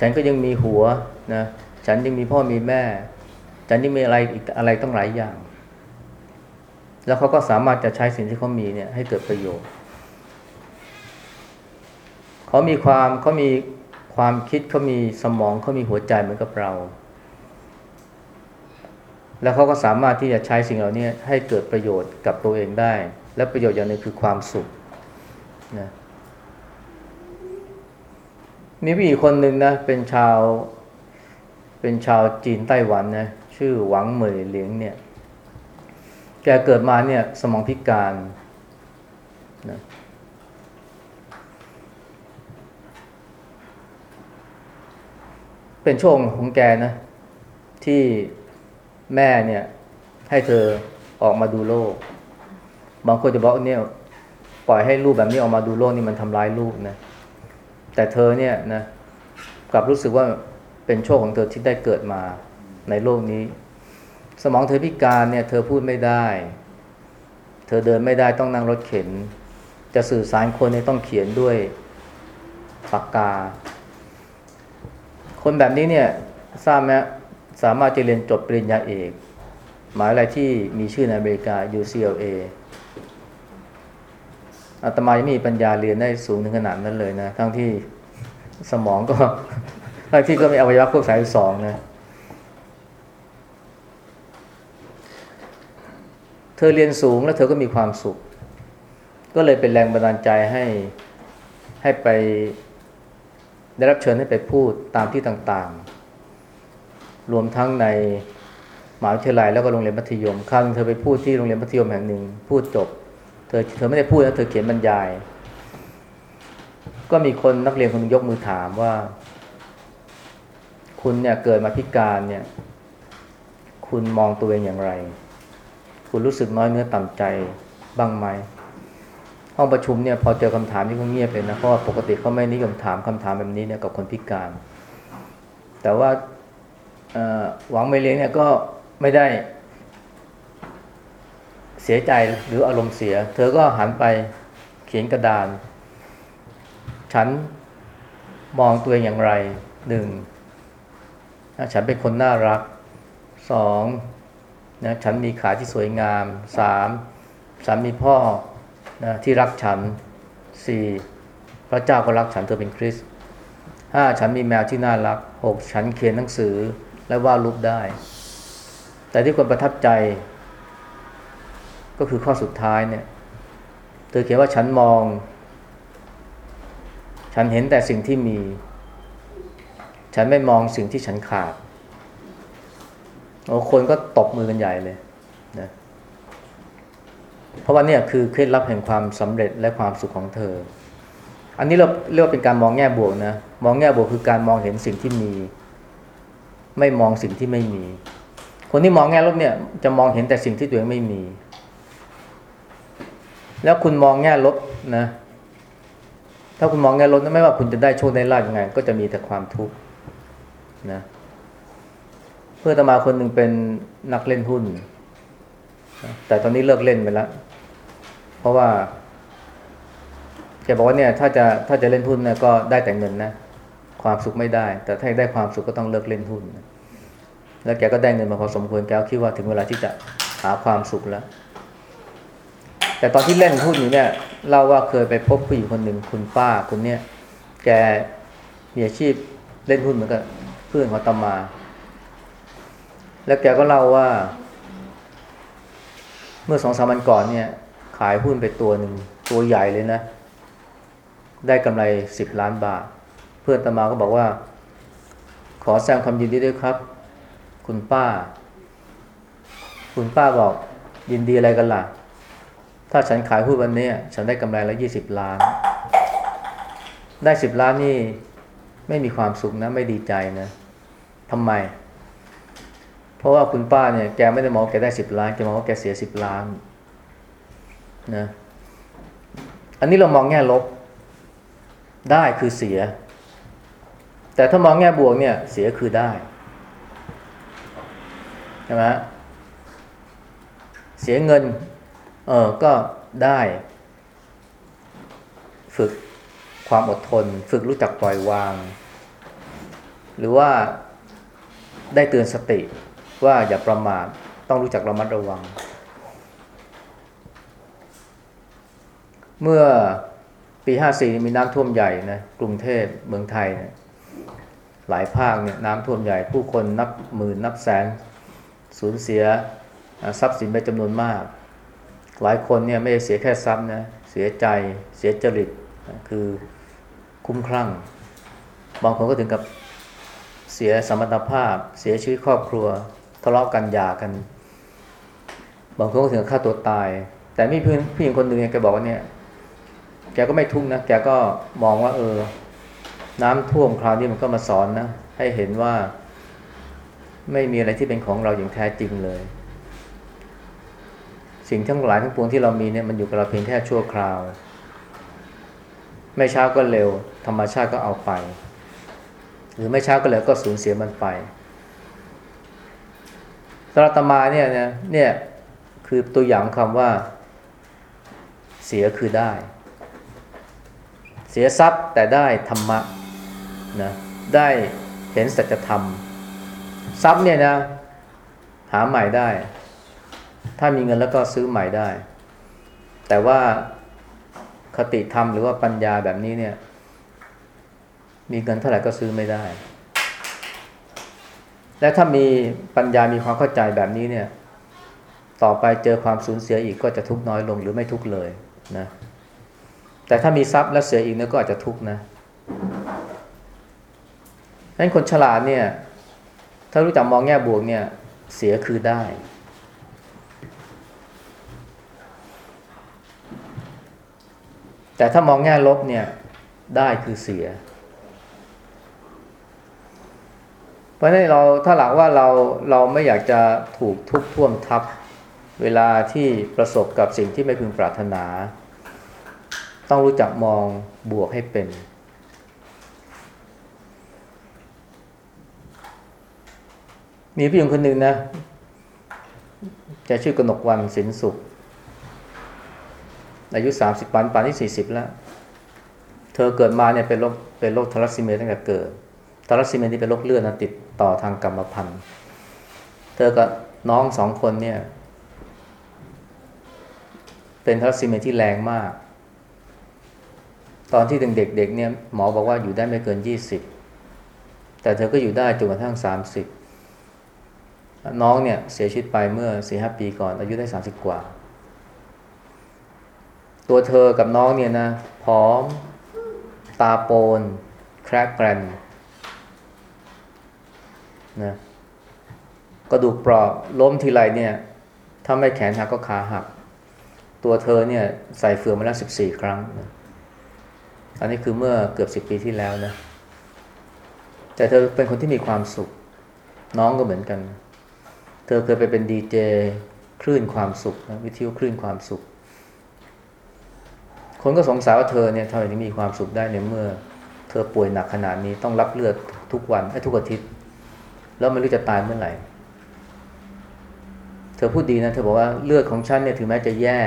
ฉันก็ยังมีหัวนะฉันยังมีพ่อมีแม่ ฉันยังมีอะไรอีกอะไรต้องหลายอย่าง แล้วเขาก็สามารถจะใช้สิ่งที่เขามีเนี่ยให้เกิดประโยชน์ เขามีความเขามีความคิดเขามีสมองเขามีหัวใจเหมือนกับเรา แล้วเขาก็สามารถที่จะใช้สิ่งเหล่านี้ให้เกิดประโยชน์กับตัวเองได้ และประโยชน์อย่างหนึงคือความสุขนะมีผู้หญิงคนหนึ่งนะเป็นชาว เป็นชาวจีนไต้หวันนะชื่อหวังเหมยเหลียงเนี่ย แกเกิดมาเนี่ยสมองพิการนะเป็นโชคของแกนะ ที่แม่เนี่ย ให้เธอออกมาดูโลก บางคนจะบอกเนี่ย ปล่อยให้ลูกแบบนี้ออกมาดูโลกนี่มันทำร้ายลูกนะ แต่เธอเนี่ยนะกลับรู้สึกว่าเป็นโชคของเธอที่ได้เกิดมาในโลกนี้ สมองเธอพิการเนี่ย เธอพูดไม่ได้ เธอเดินไม่ได้ต้องนั่งรถเข็น จะสื่อสารคนเนี่ยต้องเขียนด้วยปากกา คนแบบนี้เนี่ยทราบไหมสามารถจะเรียนจบปริญญาเอกหมายอะไรที่มีชื่อในอเมริกา UCLA อาตมายังม่มีปัญญาเรียนได้สูงถึงขนาดนั้นเลยนะ ทั้งที่สมองก็ทั้งที่ก็มีอวัยวะครบสายสองนะ ธอเรียนสูงแล้วเธอก็มีความสุข ก็เลยเป็นแรงบันดาลใจให้ให้ไปได้รับเชิญให้ไปพูดตามที่ต่างๆ รวมทั้งในมหาวิทยาลัยแล้วก็โรงเรียนมัธยมครั้งเธอไปพูดที่โรงเรียนมัธยมแห่งหนึ่งพูดจบ เธอเธอไม่ได้พูดนะเธอเขียนบรรยาย ก็มีคนนักเรียนคนหนึงยกมือถามว่า คุณเนี่ยเกิดมาพิการเนี่ย คุณมองตัวเองอย่างไร คุณรู้สึกน้อยเนื้อต่ำใจบ้างไหมห้องประชุมเนี่ยพอเจอคำถามที่เขาเงียบเลยนะเพราะว่าปกติเขาไม่นิยมถามคำถามแบบนี้เนี่ยกับคนพิการ แต่ว่าหวังไม่เลี้ยงเนี่ยก็ไม่ได้ เสียใจหรืออารมณ์เสีย เธอก็หันไปเขียนกระดาน ฉันมองตัวเองอย่างไรหนึ่งฉันเป็นคนน่ารักสอง นะฉันมีขาที่สวยงามสามฉันมีพ่อนะที่รักฉันสี่พระเจ้าก็รักฉันเธอเป็นคริสต์ห้าฉันมีแมวที่น่ารักหกฉันเขียนหนังสือและวาดรูปได้ แต่ที่คนประทับใจ ก็คือข้อสุดท้ายเนี่ยเธอเขียนว่าฉันมอง ฉันเห็นแต่สิ่งที่มี ฉันไม่มองสิ่งที่ฉันขาด โอ้คนก็ตบมือกันใหญ่เลยนะเพราะว่าเนี่ยคือเคล็ดลับแห่งความสำเร็จและความสุขของเธอ อันนี้เราเรียกว่าเป็นการมองแง่บวกนะ มองแง่บวกคือการมองเห็นสิ่งที่มี ไม่มองสิ่งที่ไม่มี คนที่มองแง่ลบเนี่ย จะมองเห็นแต่สิ่งที่ตัวเองไม่มี แล้วคุณมองแง่ลบนะ ถ้าคุณมองแง่ลบนะไม่ว่าคุณจะได้โชคได้ลาภยังไง ก็จะมีแต่ความทุกข์นะเพื่อนตมาคนหนึ่งเป็นนักเล่นหุ้น แต่ตอนนี้เลิกเล่นไปแล้ว เพราะว่าแกบอกว่าเนี่ยถ้าจะถ้าจะเล่นหุ้นเนี่ยก็ได้แต่เงินนะ ความสุขไม่ได้ แต่ถ้าได้ความสุขก็ต้องเลิกเล่นหุ้น แล้วแกก็ได้เงินมาพอสมควรแกคิดว่าถึงเวลาที่จะหาความสุขแล้ว แต่ตอนที่เล่นหุ้นอยู่เนี่ยเล่าว่าเคยไปพบผู้หญิงคนหนึ่งคุณป้าคนเนี้ยแกมีอาชีพเล่นหุ้นเหมือนกับเพื่อนของตมา แล้วแกก็เล่าว่า เมื่อสองสามวันก่อนเนี่ย ขายหุ้นไปตัวหนึ่งตัวใหญ่เลยนะ ได้กำไรสิบล้านบาท เพื่อนตมาก็บอกว่า ขอแสดงความยินดีด้วยครับ คุณป้า คุณป้าบอกยินดีอะไรกันล่ะ ถ้าฉันขายหุ้นวันนี้ฉันได้กำไรแล้วยี่สิบล้าน ได้สิบล้านนี่ ไม่มีความสุขนะ ไม่ดีใจนะทำไมเพราะว่าคุณป้าเนี่ยแกไม่ได้มองแกได้สิบล้านแกมองว่าแกเสียสิบล้านนะอันนี้เรามองแง่ลบได้คือเสีย แต่ถ้ามองแง่บวกเนี่ยเสียคือได้ใช่ไหมเสียเงินเออก็ได้ ฝึกความอดทน ฝึกรู้จักปล่อยวาง หรือว่าได้เตือนสติ ว่าอย่าประมาทต้องรู้จักระมัดระวัง เมื่อปี54มีน้ำท่วมใหญ่นะกรุงเทพเมืองไทยนะหลายภาคเนี่ยน้ำท่วมใหญ่ ผู้คนนับหมื่นนับแสนสูญเสียทรัพย์สินไปจำนวนมาก หลายคนเนี่ยไม่ได้เสียแค่ทรัพย์นะเสียใจเสียจริตคือคุ้มคลั่ง บางคนก็ถึงกับเสียสมรรถภาพ เสียชีวิตครอบครัว ทะเลาะกันหย่ากัน บางคนก็ถึงกับฆ่าตัวตาย แต่มีเพื่อนผู้หญิงคนหนึ่งแกบอกว่าเนี่ย แกก็ไม่ทุกข์นะ แกก็มองว่า เออ น้ำท่วมคราวนี้มันก็มาสอนนะ ให้เห็นว่า ไม่มีอะไรที่เป็นของเราอย่างแท้จริงเลย สิ่งทั้งหลายทั้งปวงที่เรามีเนี่ยมันอยู่กับเราเพียงแค่ชั่วคราว ไม่ช้าก็เร็ว ธรรมชาติก็เอาไป หรือไม่ช้าก็เร็วก็สูญเสียมันไป สรัตมาเนี่ยเนี่ยเนี่ยคือตัวอย่างคำว่า เสียคือได้ เสียทรัพย์แต่ได้ธรรมะนะได้เห็นสัจธรรม ทรัพย์เนี่ยนะหาใหม่ได้ ถ้ามีเงินแล้วก็ซื้อใหม่ได้ แต่ว่าคติธรรมหรือว่าปัญญาแบบนี้เนี่ย มีเงินเท่าไหร่ก็ซื้อไม่ได้ และถ้ามีปัญญามีความเข้าใจแบบนี้เนี่ย ต่อไปเจอความสูญเสียอีกก็จะทุกน้อยลงหรือไม่ทุกเลยนะ แต่ถ้ามีทรัพย์แล้วเสียอีกเนี่ยก็อาจจะทุกนะดังนั้นคนฉลาดเนี่ย ถ้ารู้จักมองแง่บวกเนี่ย เสียคือได้ แต่ถ้ามองแง่ลบเนี่ย ได้คือเสีย เพ ราะนั้นเราถ้าหลักว่าเราเราไม่อยากจะถูกทุกท่วมทับ เวลาที่ประสบกับสิ่งที่ไม่พึงปรารถนา ต้องรู้จักมองบวกให้เป็น มีผู้หญิงคนหนึ่งนะจะชื่อกนกวันสินสุข อายุสามสิบปันปันที่สี่สิบแล้ว เธอเกิดมาเนี่ยเป็นโรคเป็นโรคทารัสซีเมียตั้งแต่เกิดารัสซีเมียที่เป็นโรคเลือดนะติดต่อทางกรรมพันธุ์ เธอกับน้องสองคนเนี่ย เป็นทารัสซีเมียที่แรงมาก ตอนที่เด็กๆเด็กเนี่ยหมอบอกว่าอยู่ได้ไม่เกินยี่สิบแต่เธอก็อยู่ได้จนกระทั่งสามสิบน้องเนี่ยเสียชีวิตไปเมื่อสี่ห้าปีก่อน อายุได้สามสิบกว่า ตัวเธอกับน้องเนี่ยนะผอม ตาโปน แครกแกรน นะกระดูกเปราะล้มทีไรเนี่ยถ้าไม่แขนหักก็ขาหัก ตัวเธอเนี่ยใส่เฟือกมาแล้วสิบสี่ครั้งนะอันนี้คือเมื่อเกือบสิบปีที่แล้วนะแต่เธอเป็นคนที่มีความสุข น้องก็เหมือนกัน เธอเคยไปเป็นดีเจคลื่นความสุขนะวิทยุคลื่นความสุข คนก็สงสัยว่าเธอเนี่ยทำไมถึงมีความสุขได้ในเมื่อ เธอป่วยหนักขนาดนี้ต้องรับเลือดทุกวันไอ้ทุกอาทิตย์ แล้วไม่รู้จะตายเมื่อไหร่ เธอพูดดีนะ เธอบอกว่าเลือดของฉันเนี่ยถึงแม้จะแย่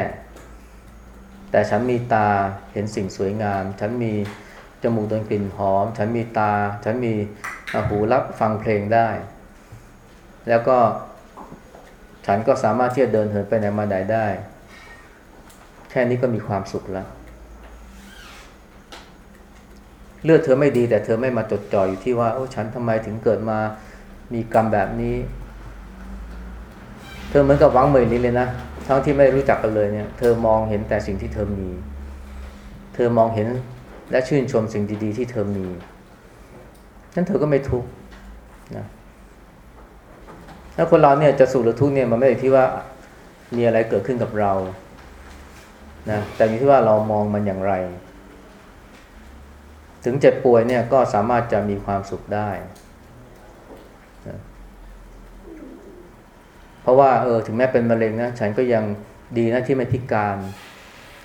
แต่ฉันมีตาเห็นสิ่งสวยงาม ฉันมีจมูกดมกลิ่นหอม ฉันมีตา ฉันมีหูรับฟังเพลงได้ แล้วก็ฉันก็สามารถที่จะเดินเหินไปไหนมาไหนได้ แค่นี้ก็มีความสุขแล้ว เลือดเธอไม่ดีแต่เธอไม่มาจดจ่ออยู่ที่ว่า โอ้ฉันทำไมถึงเกิดมา มีกรรมแบบนี้ เธอเหมือนกับหวังเหมยนี้เลยนะทั้งที่ไม่รู้จักกันเลยเนี่ย เธอมองเห็นแต่สิ่งที่เธอมี เธอมองเห็นและชื่นชมสิ่งดี ๆ ที่เธอมีนั้นเธอก็ไม่ทุกข์นะแล้วคนเราเนี่ยจะสุขหรือทุกข์เนี่ยมันไม่ได้ที่ว่ามีอะไรเกิดขึ้นกับเรา นะแต่อยู่ที่ว่าเรามองมันอย่างไร ถึงเจ็บป่วยเนี่ยก็สามารถจะมีความสุขได้นะ เพราะว่าเออถึงแม้เป็นมะเร็งนะฉันก็ยังดีนะที่ไม่พิการ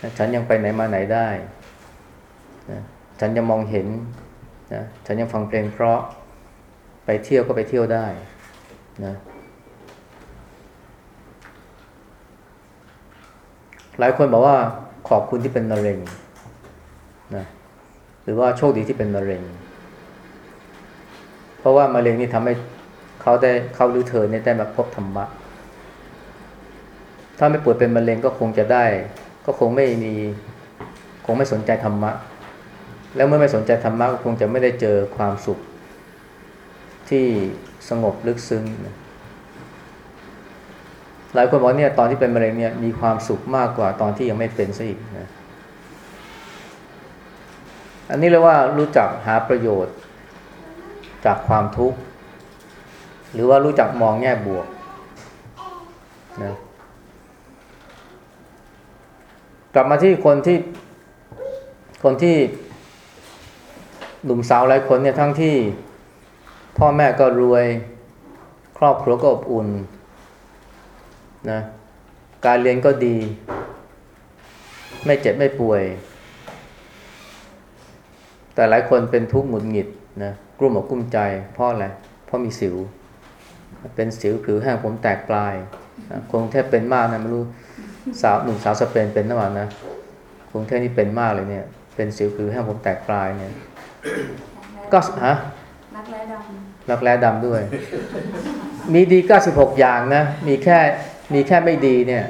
นะฉันยังไปไหนมาไหนได้นะฉันยังมองเห็นนะฉันยังฟังเพลงเพราะไปเที่ยวก็ไปเที่ยวได้นะหลายคนบอกว่าขอบคุณที่เป็นมะเร็งนะหรือว่าโชคดีที่เป็นมะเร็ง เพราะว่ามะเร็งนี่ทำให้เขาได้เขาหรือเธอเนี่ยได้มาพบธรรมะ ถ้าไม่ป่วยเป็นมะเร็งก็คงจะได้ ก็คงไม่มีคงไม่สนใจธรรมะ แล้วเมื่อไม่สนใจธรรมะก็คงจะไม่ได้เจอความสุข ที่สงบลึกซึ้งนะหลายคนบอกเนี่ยตอนที่เป็นมะเร็งเนี่ยมีความสุขมากกว่าตอนที่ยังไม่เป็นซะอีกนะอันนี้เรียกว่ารู้จักหาประโยชน์จากความทุกข์ หรือว่ารู้จักมองแง่บวกนะ กลับมาที่คนที่คนที่หนุ่มสาวหลายคนเนี่ยทั้งที่พ่อแม่ก็รวย ครอบครัวก็อบอุ่นนะการเรียนก็ดี ไม่เจ็บไม่ป่วย แต่หลายคนเป็นทุกข์หงุดหงิดนะกลุ้มอกกลุ้มใจเพราะอะไรเพราะมีสิว เป็นสิวผิวแห้งผมแตกปลายนะคงแทบเป็นมากนะไม่รู้ สาวหนุ่มสาวสเปนเป็นนะวันนะคงแทบนี่เป็นมากเลยเนี่ย เป็นสิวผิวแห้งผมแตกปลายเนี่ยก็ฮะนักแร้ดรักแร้ดำด้วย มีดี96อย่างนะ มีแค่มีแค่ไม่ดีเนี่ย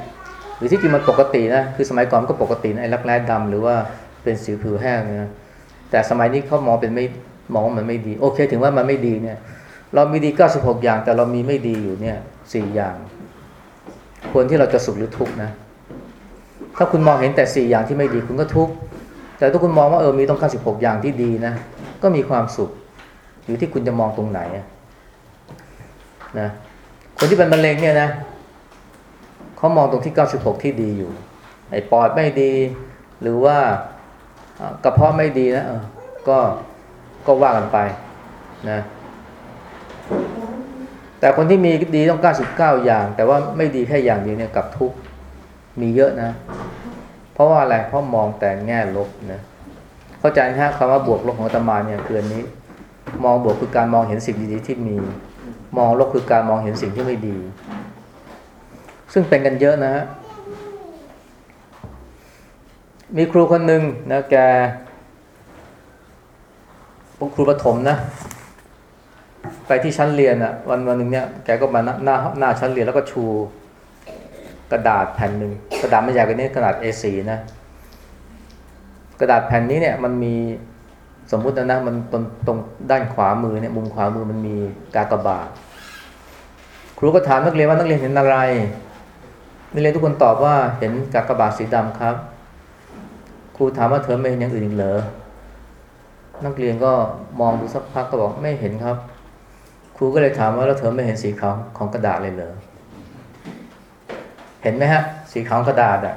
หรือที่จริงมันปกตินะคือสมัยก่อนมันก็ปกตินะไอ้รักแร้ดำหรือว่าเป็นสิวผิวแห้งเนี่ยนะแต่สมัยนี้เขามองเป็นไม่มองว่ามันไม่ดี โอเค ถึงว่ามันไม่ดีเนี่ย เรามีดี96อย่าง แต่เรามีไม่ดีอยู่เนี่ยสี่อย่างควรที่เราจะสุขหรือทุกข์นะ ถ้าคุณมองเห็นแต่สี่อย่างที่ไม่ดีคุณก็ทุกข์แต่ถ้าคุณมองว่าเออมีต้อง96อย่างที่ดีนะก็มีความสุข อยู่ที่คุณจะมองตรงไหนนะคนที่เป็นมะเร็งเนี่ยนะเขามองตรงที่96ที่ดีอยู่ไอ้ปอดไม่ดี หรือว่ากระเพาะไม่ดีนะก็ก็ว่ากันไปนะแต่คนที่มีดีต้อง 99 อย่าง แต่ว่าไม่ดีแค่อย่างเดียวเนี่ยกลับทุกข์มีเยอะนะ ราะว่าอะไร เพราะมองแต่แง่ลบนะ เข้าใจนะฮะคำว่าบวกลบของตมาเนี่ยคืออันนี้ มองบวกคือการมองเห็นสิ่งดีๆที่มี มองลบคือการมองเห็นสิ่งที่ไม่ดี ซึ่งเป็นกันเยอะนะฮะ มีครูคนหนึ่งนะแกครูประถมนะ ไปที่ชั้นเรียนอะวันวันหนึ่งเนี่ยแกก็มาหน้าหน้าชั้นเรียนแล้วก็ชู กระดาษแผ่นหนึ่งกระดาษไม่ใหญ่กว่านี้กระดาษ A4 นะ กระดาษแผ่นนี้เนี่ยมันมีสมมุตินะนะมันตรงตรงด้านขวามือเนี่ยมุมขวามือมันมีกากบาท ครูก็ถามนักเรียนว่านักเรียนเห็นอะไรนักเรียนทุกคนตอบว่าเห็นกากบาทสีดำครับ ครูถามว่าเธอไม่เห็นอย่างอื่นอีกเหรอนักเรียนก็มองดูสักพักก็บอกไม่เห็นครับ ครูก็เลยถามว่าแล้วเธอไม่เห็นสีขาวของกระดาษเลยเหรอ เห็นไหมฮะ สีขาวกระดาษอะ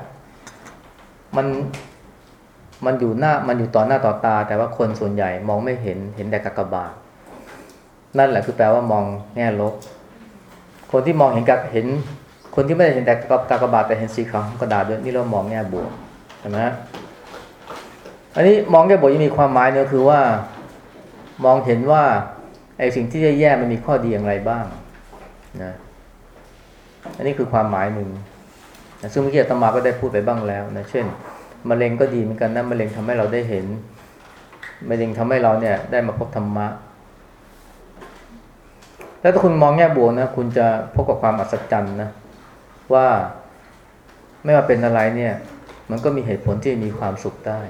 มันมันอยู่หน้ามันอยู่ต่อหน้าต่อตา แต่ว่าคนส่วนใหญ่มองไม่เห็นเห็นแต่กากบาทนั่นแหละคือแปลว่ามองแง่ลบคนที่มองเห็นกากเห็น คนที่ไม่ได้เห็นแต่กากบาทแต่เห็นสีขาวกระดาษด้วยนี่เรามองแง่บวกเห็นไหมฮะอันนี้มองแง่บวกยังมีความหมายเนี่ยคือว่า มองเห็นว่าไอ้สิ่งที่แย่ๆมันมีข้อดีอย่างไรบ้างนะอันนี้คือความหมายหนึ่ง ซึ่งเมื่อกี้ตมาก็ได้พูดไปบ้างแล้วนะ เช่นมะเร็งก็ดีเหมือนกันนะมะเร็งทำให้เราได้เห็นมะเร็งทำให้เราเนี่ยได้มาพบธรรมะ แล้วถ้าคุณมองแง่บวกนะ คุณจะพบกับความอัศจรรย์นะ ว่าไม่ว่าเป็นอะไรเนี่ย มันก็มีเหตุผลที่มีความสุขได้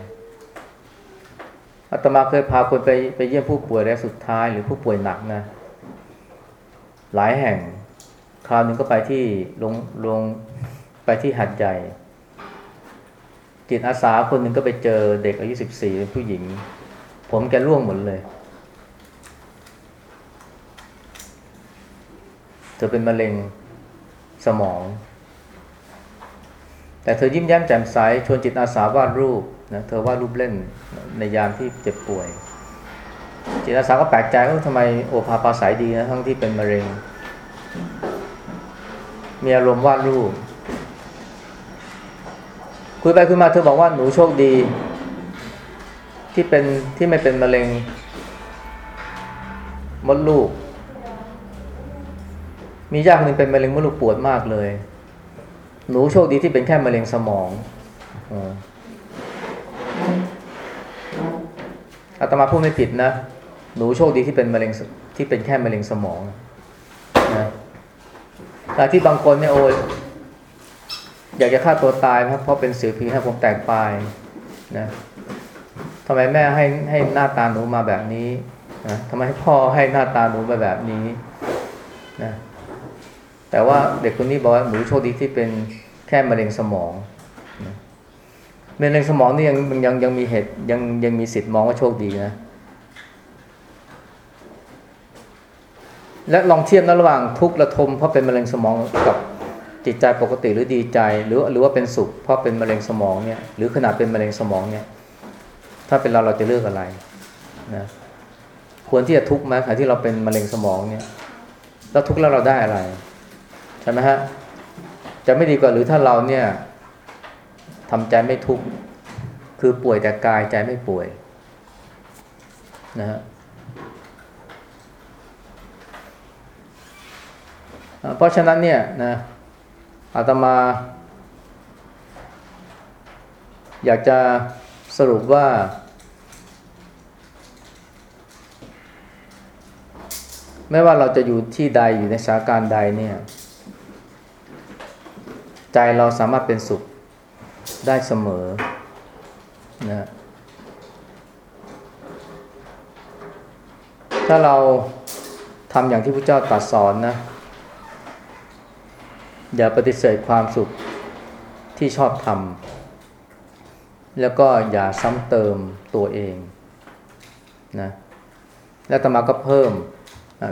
อาตมาเคยพาคนไปไปเยี่ยมผู้ป่วยระยะสุดท้ายหรือผู้ป่วยหนักนะ หลายแห่ง คราวนึงก็ไปที่ลงลง ไปที่หัดใหญ่จิตอาสาคนหนึ่งก็ไปเจอเด็กอายุสิบสี่เป็นผู้หญิง ผมแกร่วงหมดเลย เธอเป็นมะเร็งสมอง แต่เธอยิ้มแย้มแจ่มใสชวนจิตอาสาวาดรูปนะเธอวาดรูปเล่นในยามที่เจ็บป่วย จิตอาสาก็แปลกใจว่าทำไมโอภาปาสายดีนะทั้งที่เป็นมะเร็ง มีอารมณ์วาดรูป คุยไปคุยมาเธอบอกว่าหนูโชคดี ที่เป็นที่ไม่เป็นมะเร็งมดลูก มีญาติคนหนึงเป็นมะเร็งมดลูกปวดมากเลย หนูโชคดีที่เป็นแค่มะเร็งสมองอาอาตมาพูดไม่ผิดนะ หนูโชคดีที่เป็นมะเร็งที่เป็นแค่มะเร็งสมองนะแต่ที่บางคนเนี่ยโอ้ อยากจะฆ่าตัวตายครับเพราะเป็นสิวผิวให้ผมแตกปลายนะทำไมแม่ให้ให้หน้าตาหนูมาแบบนี้นะทำไมพ่อให้หน้าตาหนูมาแบบนี้นะแต่ว่าเด็กคนนี้บอกว่าหนูโชคดีที่เป็นแค่มะเร็งสมองนะมะเร็งสมองนี่ยังยังยังมีเหตุยังยังมีสิทธิ์มองว่าโชคดีนะและลองเทียบนะระหว่างทุกข์ระทมเพราะเป็นมะเร็งสมองกับ จิตใจปกติหรือดีใจ หรือหรือว่าเป็นสุข เพราะเป็นมะเร็งสมองเนี่ยหรือขนาดเป็นมะเร็งสมองเนี่ยถ้าเป็นเราเราจะเลือกอะไรนะควรที่จะทุกข์ไหมขณะที่เราเป็นมะเร็งสมองเนี่ยแล้วทุกข์แล้วเราได้อะไรใช่ไหมฮะจะไม่ดีกว่าหรือถ้าเราเนี่ยทำใจไม่ทุกข์คือป่วยแต่กายใจไม่ป่วยนะฮะเพราะฉะนั้นเนี่ยนะ อาตมา อยากจะสรุปว่า ไม่ว่าเราจะอยู่ที่ใดอยู่ในสถานการณ์ใดเนี่ย ใจเราสามารถเป็นสุขได้เสมอนะถ้าเราทำอย่างที่พระเจ้าตรัสสอนนะ อย่าปฏิเสธความสุขที่ชอบทำแล้วก็อย่าซ้ำเติมตัวเองนะแล้วตมาก็เพิ่ม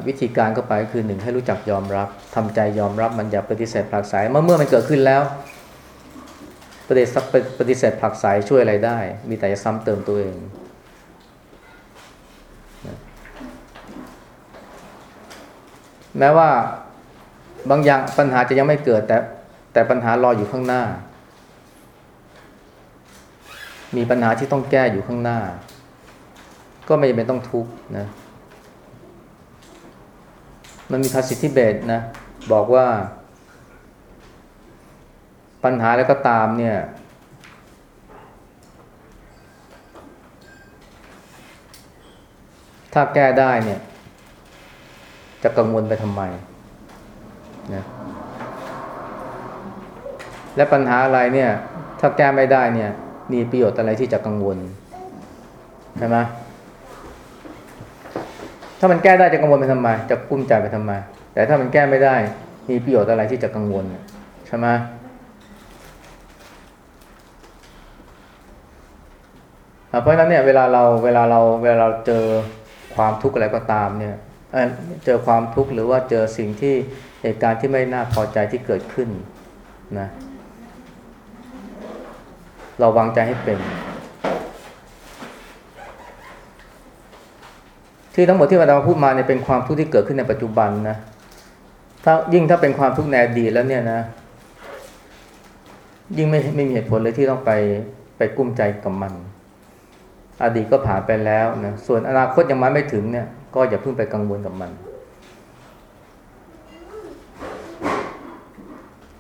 วิธีการเข้าไปคือหนึ่งให้รู้จักยอมรับทำใจยอมรับมันอย่าปฏิเสธผลักไสเมื่อเมื่อมันเกิดขึ้นแล้วปฏิเสธปฏิเสธผลักไสช่วยอะไรได้ มีแต่จะซ้ำเติมตัวเองแม้ว่า บางอย่างปัญหาจะยังไม่เกิดแต่ แต่ปัญหารออยู่ข้างหน้า มีปัญหาที่ต้องแก้อยู่ข้างหน้า ก็ไม่จำเป็นต้องทุกข์นะมันมีภาษิตทิเบตนะ บอกว่า ปัญหาแล้วก็ตามเนี่ยถ้าแก้ได้เนี่ย จะกังวลไปทำไม นะและปัญหาอะไรเนี่ย ถ้าแก้ไม่ได้เนี่ย มีประโยชน์อะไรที่จะกังวลใช่ไหมถ้ามันแก้ได้จะกังวลไปทำไม จะกุ้มใจไปทำไม แต่ถ้ามันแก้ไม่ได้ มีประโยชน์อะไรที่จะกังวลใช่ไหมเพราะฉะนั้นเนี่ยเวลาเราเวลาเราเวลาเราเจอความทุกข์อะไรก็ตามเนี่ยเเจอความทุกข์หรือว่าเจอสิ่งที่ เหตุการณ์ที่ไม่น่าพอใจที่เกิดขึ้นนะเราวางใจให้เป็น ที่ทั้งหมดที่อาจารย์พูดมาเนี่ยเป็นความทุกข์ที่เกิดขึ้นในปัจจุบันนะถ้ายิ่งถ้าเป็นความทุกข์ในอดีตแล้วเนี่ยนะ ยิ่งไม่ไม่มีเหตุผลเลยที่ต้องไปไปกุ้มใจกับมัน อดีตก็ผ่านไปแล้วนะส่วนอนาคตยังมาไม่ถึงเนี่ย ก็อย่าเพิ่งไปกังวลกับมัน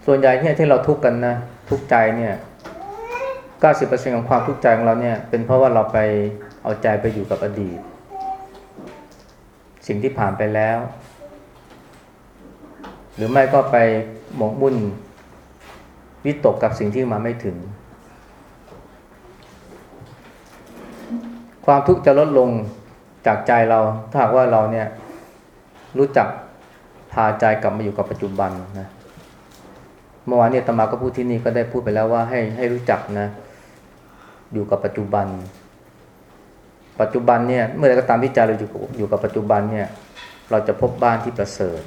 ส่วนใหญ่เนี่ยที่เราทุกข์กันนะทุกข์ใจเนี่ย90%ของความทุกข์ใจของเราเนี่ย เป็นเพราะว่าเราไปเอาใจไปอยู่กับอดีต สิ่งที่ผ่านไปแล้ว หรือไม่ก็ไปหมกมุ่นวิตกกับสิ่งที่มาไม่ถึง ความทุกข์จะลดลงจากใจเราถ้าหากว่าเราเนี่ยรู้จักพาใจกลับมาอยู่กับปัจจุบันนะ เมื่อวานเนี่ยตมาก็พูดที่นี่ก็ได้พูดไปแล้วว่าให้ให้รู้จักนะ อยู่กับปัจจุบัน ปัจจุบันเนี่ย เมื่อใดก็ตามที่ใจเราอยู่กับอยู่กับปัจจุบันเนี่ย เราจะพบบ้านที่ประเสริฐ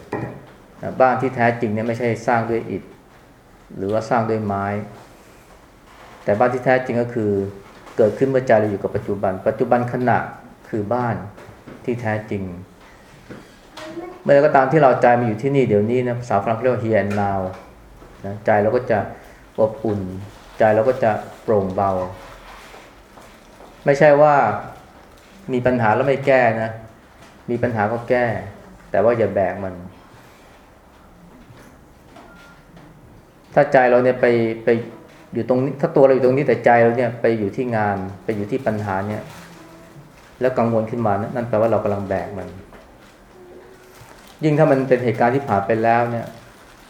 บ้านที่แท้จริงเนี่ยไม่ใช่สร้างด้วยอิฐ หรือว่าสร้างด้วยไม้ แต่บ้านที่แท้จริงก็คือ เกิดขึ้นเมื่อใจเราอยู่กับปัจจุบัน ปัจจุบันขณะคือบ้านที่แท้จริง เมื่อใดก็ตามที่เราใจมาอยู่ที่นี่เดี๋ยวนี้นะภาษาฝรั่งเรียกว่า here and now นะใจเราก็จะอบอุ่น ใจเราก็จะโปร่งเบา ไม่ใช่ว่ามีปัญหาแล้วไม่แก้นะ มีปัญหาก็แก้ แต่ว่าอย่าแบกมัน ถ้าใจเราเนี่ยไปไปอยู่ตรงนี้ถ้าตัวเราอยู่ตรงนี้แต่ใจเราเนี่ยไปอยู่ที่งานไปอยู่ที่ปัญหาเนี่ย แล้วกังวลขึ้นมานะนั่นแปลว่าเรากำลังแบกมัน ยิ่งถ้ามันเป็นเหตุการณ์ที่ผ่านไปแล้วเนี่ย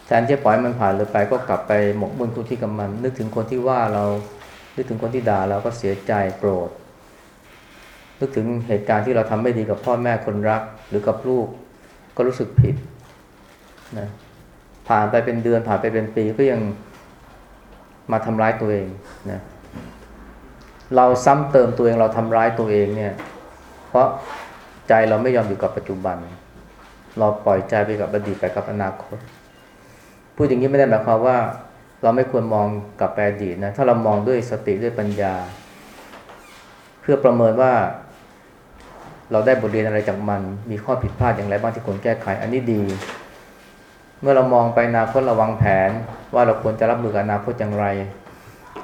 แทนที่ปล่อยมันผ่านเลยไปก็กลับไปหมกมุ่นคุกที่กับมัน นึกถึงคนที่ว่าเรานึกถึงคนที่ด่าเราก็เสียใจโกรธ นึกถึงเหตุการณ์ที่เราทำไม่ดีกับพ่อแม่คนรักหรือกับลูกก็รู้สึกผิดนะผ่านไปเป็นเดือนผ่านไปเป็นปีก็ยังมาทำร้ายตัวเองนะเราซ้ำเติมตัวเองเราทำร้ายตัวเองเนี่ย เพราะใจเราไม่ยอมอยู่กับปัจจุบัน เราปล่อยใจไปกับอดีตไปกับอนาคต พูดอย่างนี้ไม่ได้หมายความว่า เราไม่ควรมองกลับไปอดีตนะ ถ้าเรามองด้วยสติด้วยปัญญา เพื่อประเมินว่า เราได้บทเรียนอะไรจากมัน มีข้อผิดพลาดอย่างไรบ้างที่ควรแก้ไข อันนี้ดี เมื่อเรามองไปอนาคตเราวางแผน ว่าเราควรจะรับมือกับอนาคตอย่างไร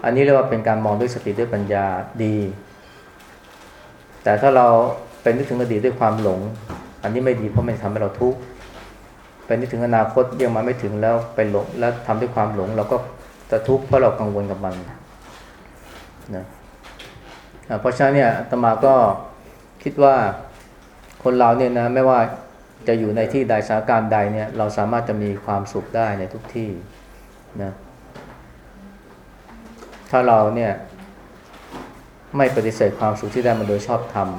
อันนี้เรียกว่าเป็นการมองด้วยสติด้วยปัญญาดี แต่ถ้าเราเป็นนึกถึงอดีตด้วยความหลง อันนี้ไม่ดีเพราะมันทำให้เราทุกข์ นนึกถึงอนาคตยังมาไม่ถึงแล้วไปหลงแล้วทำด้วยความหลง เราก็จะทุกข์เพราะเรากังวลกับมันนะอ่าเพราะฉะนั้นเนี่ยตมาก็คิดว่าคนเราเนี่ยนะไม่ว่าจะอยู่ในที่ใดสถานการณ์ใดเนี่ย เราสามารถจะมีความสุขได้ในทุกที่นะถ้าเราเนี่ยไม่ปฏิเสธความสุขที่ได้มาโดยชอบธรรม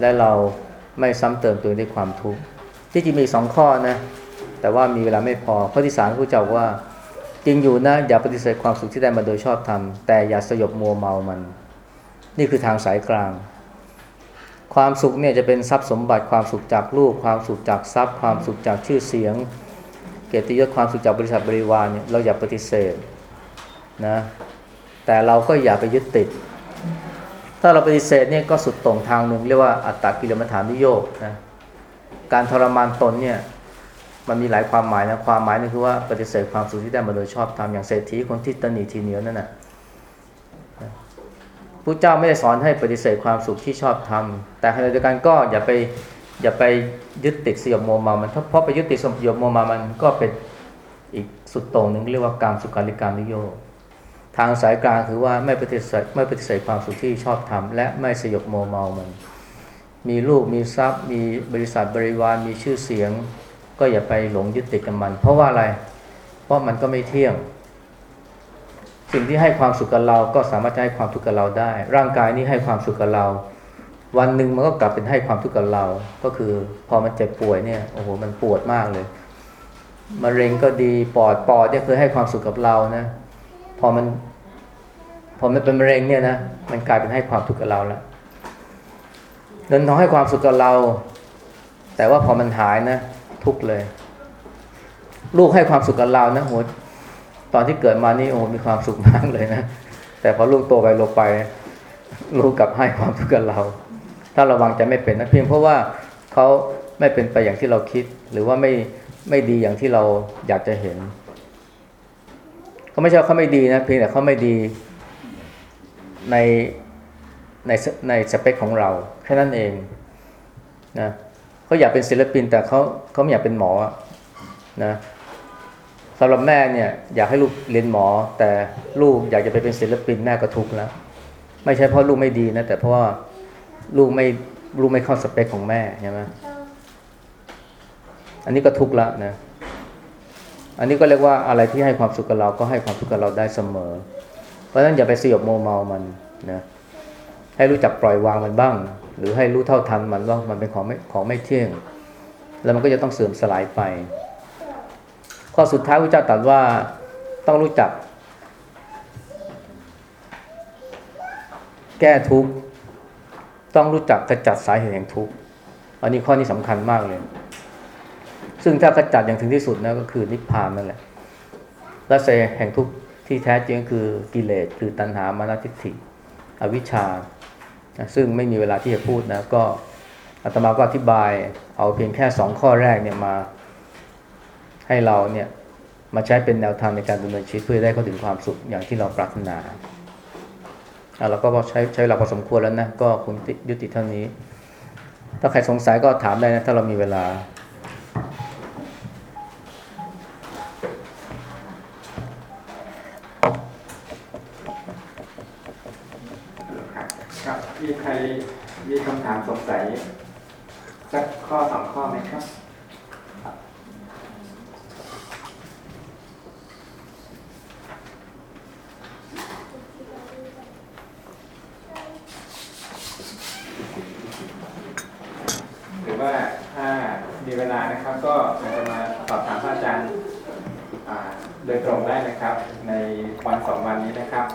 และเราไม่ซ้ำเติมตัวเองด้วยความทุกข์ ที่จริงมีสองข้อนะ แต่ว่ามีเวลาไม่พอ ข้อที่สามผู้เจ้าว่าจริงอยู่นะ อย่าปฏิเสธความสุขที่ได้มาโดยชอบธรรม แต่อย่าสยบมัวเมามัน นี่คือทางสายกลาง ความสุขเนี่ยจะเป็นทรัพย์สมบัติความสุขจากลูก ความสุขจากทรัพย์ ความสุขจากชื่อเสียง เกียรติยศความสุขจากบริษัทบริวารเนี่ยเราอย่าปฏิเสธนะแต่เราก็อย่าไปยึดติด ถ้าเราปฏิเสธเนี่ยก็สุดตรงทางหนึ่งเรียกว่าอัตตกิลมัฐานนิโยกนะ การทรมานตนเนี่ยมันมีหลายความหมายนะความหมายนึงคือว่าปฏิเสธความสุขที่ได้มาโดยชอบธรรมอย่างเศรษฐีคนที่ตนหนีทีเหนียวนั่นน่ะพระเจ้าไม่ได้สอนให้ปฏิเสธความสุขที่ชอบทำแต่ขณะเดียวกันก็อย่าไปอย่าไปยึดติดสยบโมมามันเพราะไปยึดติดสยบโมมามันก็เป็นอีกสุดโต่งหนึ่งเรียกว่าการสุขาริการนิโยทางสายกลางคือว่าไม่ปฏิเสธไม่ปฏิเสธความสุขที่ชอบทำและไม่สยบโมเมามัน มีลูกมีทรัพย์ มีบริษัทบริวารมีชื่อเสียง ก็อย่าไปหลงยึดติดกับมัน เพราะว่าอะไร เพราะมันก็ไม่เที่ยง สิ่งที่ให้ความสุขกับเราก็สามารถจะให้ความทุกข์กับเราได้ ร่างกายนี้ให้ความสุขกับเรา วันหนึ่งมันก็กลับเป็นให้ความทุกข์กับเรา ก็คือพอมันเจ็บป่วยเนี่ยโอ้โหมันปวดมากเลยมะเร็งก็ดีปอดปอดเนี่ยเคยให้ความสุขกับเรานะ พอมันพอมันเป็นมะเร็งเนี่ยนะมันกลายเป็นให้ความทุกข์กับเราแล้ว เงินทองให้ความสุขกับเรา แต่ว่าพอมันหายนะ ทุกเลย ลูกให้ความสุขกับเรานะโหตอนที่เกิดมานี่โอ้มีความสุขมากเลยนะแต่พอลูกโตไปลงไป ลูกกลับให้ความทุกข์กับเรา ถ้าระวังจะไม่เป็นนะเพียงเพราะว่าเขาไม่เป็นไปอย่างที่เราคิด หรือว่าไม่ไม่ดีอย่างที่เราอยากจะเห็นเขาไม่ใช่เขาไม่ดีนะเพียงแต่เขาไม่ดีใน ในในสเปคของเราแค่นั้นเองนะเขาอยากเป็นศิลปินแต่เขาเขาไม่อยากเป็นหมอนะสำหรับแม่เนี่ยอยากให้ลูกเรียนหมอ แต่ลูกอยากจะไปเป็นศิลปินแม่ก็ทุกข์แล้ว ไม่ใช่เพราะลูกไม่ดีนะ แต่เพราะว่าลูกไม่ลูกไม่เข้าสเปคของแม่ใช่ไหมอันนี้ก็ทุกข์ละนะ อันนี้ก็เรียกว่าอะไรที่ให้ความสุขกับเราก็ให้ความสุขกับเราได้เสมอ เพราะฉะนั้นอย่าไปสยบโมเมามันนะ ให้รู้จักปล่อยวางมันบ้าง หรือให้รู้เท่าทันมันว่ามันเป็นของไม่ของไม่เที่ยง แล้วมันก็จะต้องเสื่อมสลายไป ข้อสุดท้ายพระเจ้าตรัสว่าต้องรู้จัก แก้ทุกข์ต้องรู้จักกระจัดสาเหตุแห่งทุกข์อันนี้ข้อนี้สำคัญมากเลย ซึ่งถ้ากระจัดอย่างถึงที่สุดนะก็คือนิพพานนั่นแหละและสาเหตุแห่งทุกข์ที่แท้จริงคือกิเลสคือตัณหามานะทิฏฐิ อวิชชา ซึ่งไม่มีเวลาที่จะพูดนะก็อาตมาก็อธิบายเอาเพียงแค่สองข้อแรกเนี่ยมา ให้เราเนี่ยมาใช้เป็นแนวทางในการดำเนินชีวิตเพื่อได้เข้าถึงความสุขอย่างที่เราปรารถนาอะเราก็ใช้ใช้เวลาพอสมควรแล้วนะก็คงยุติเท่านี้ ถ้าใครสงสัยก็ถามได้นะถ้าเรามีเวลา มีคำถามสงสัย สักข้อสองข้อไหมครับ หรือว่าถ้ามีเวลานะครับ ก็อาจจะมาสอบถามพระอาจารย์โดยตรงได้นะครับ ในวันสองวันนี้นะครับ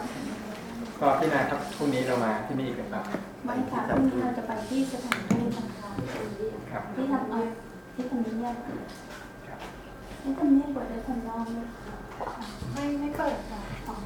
ก็พี่นาครับพรุ่งนี้เรามาที่นี่อีกนะครับไม่ค่ะพรุ่งนี้เราจะไปที่สถานทูตนะคะครับที่ทำเอาที่ทำเนียบครับที่ทำเนียบเปิดได้ทำนองไหมคะไม่ไม่เปิดค่ะของ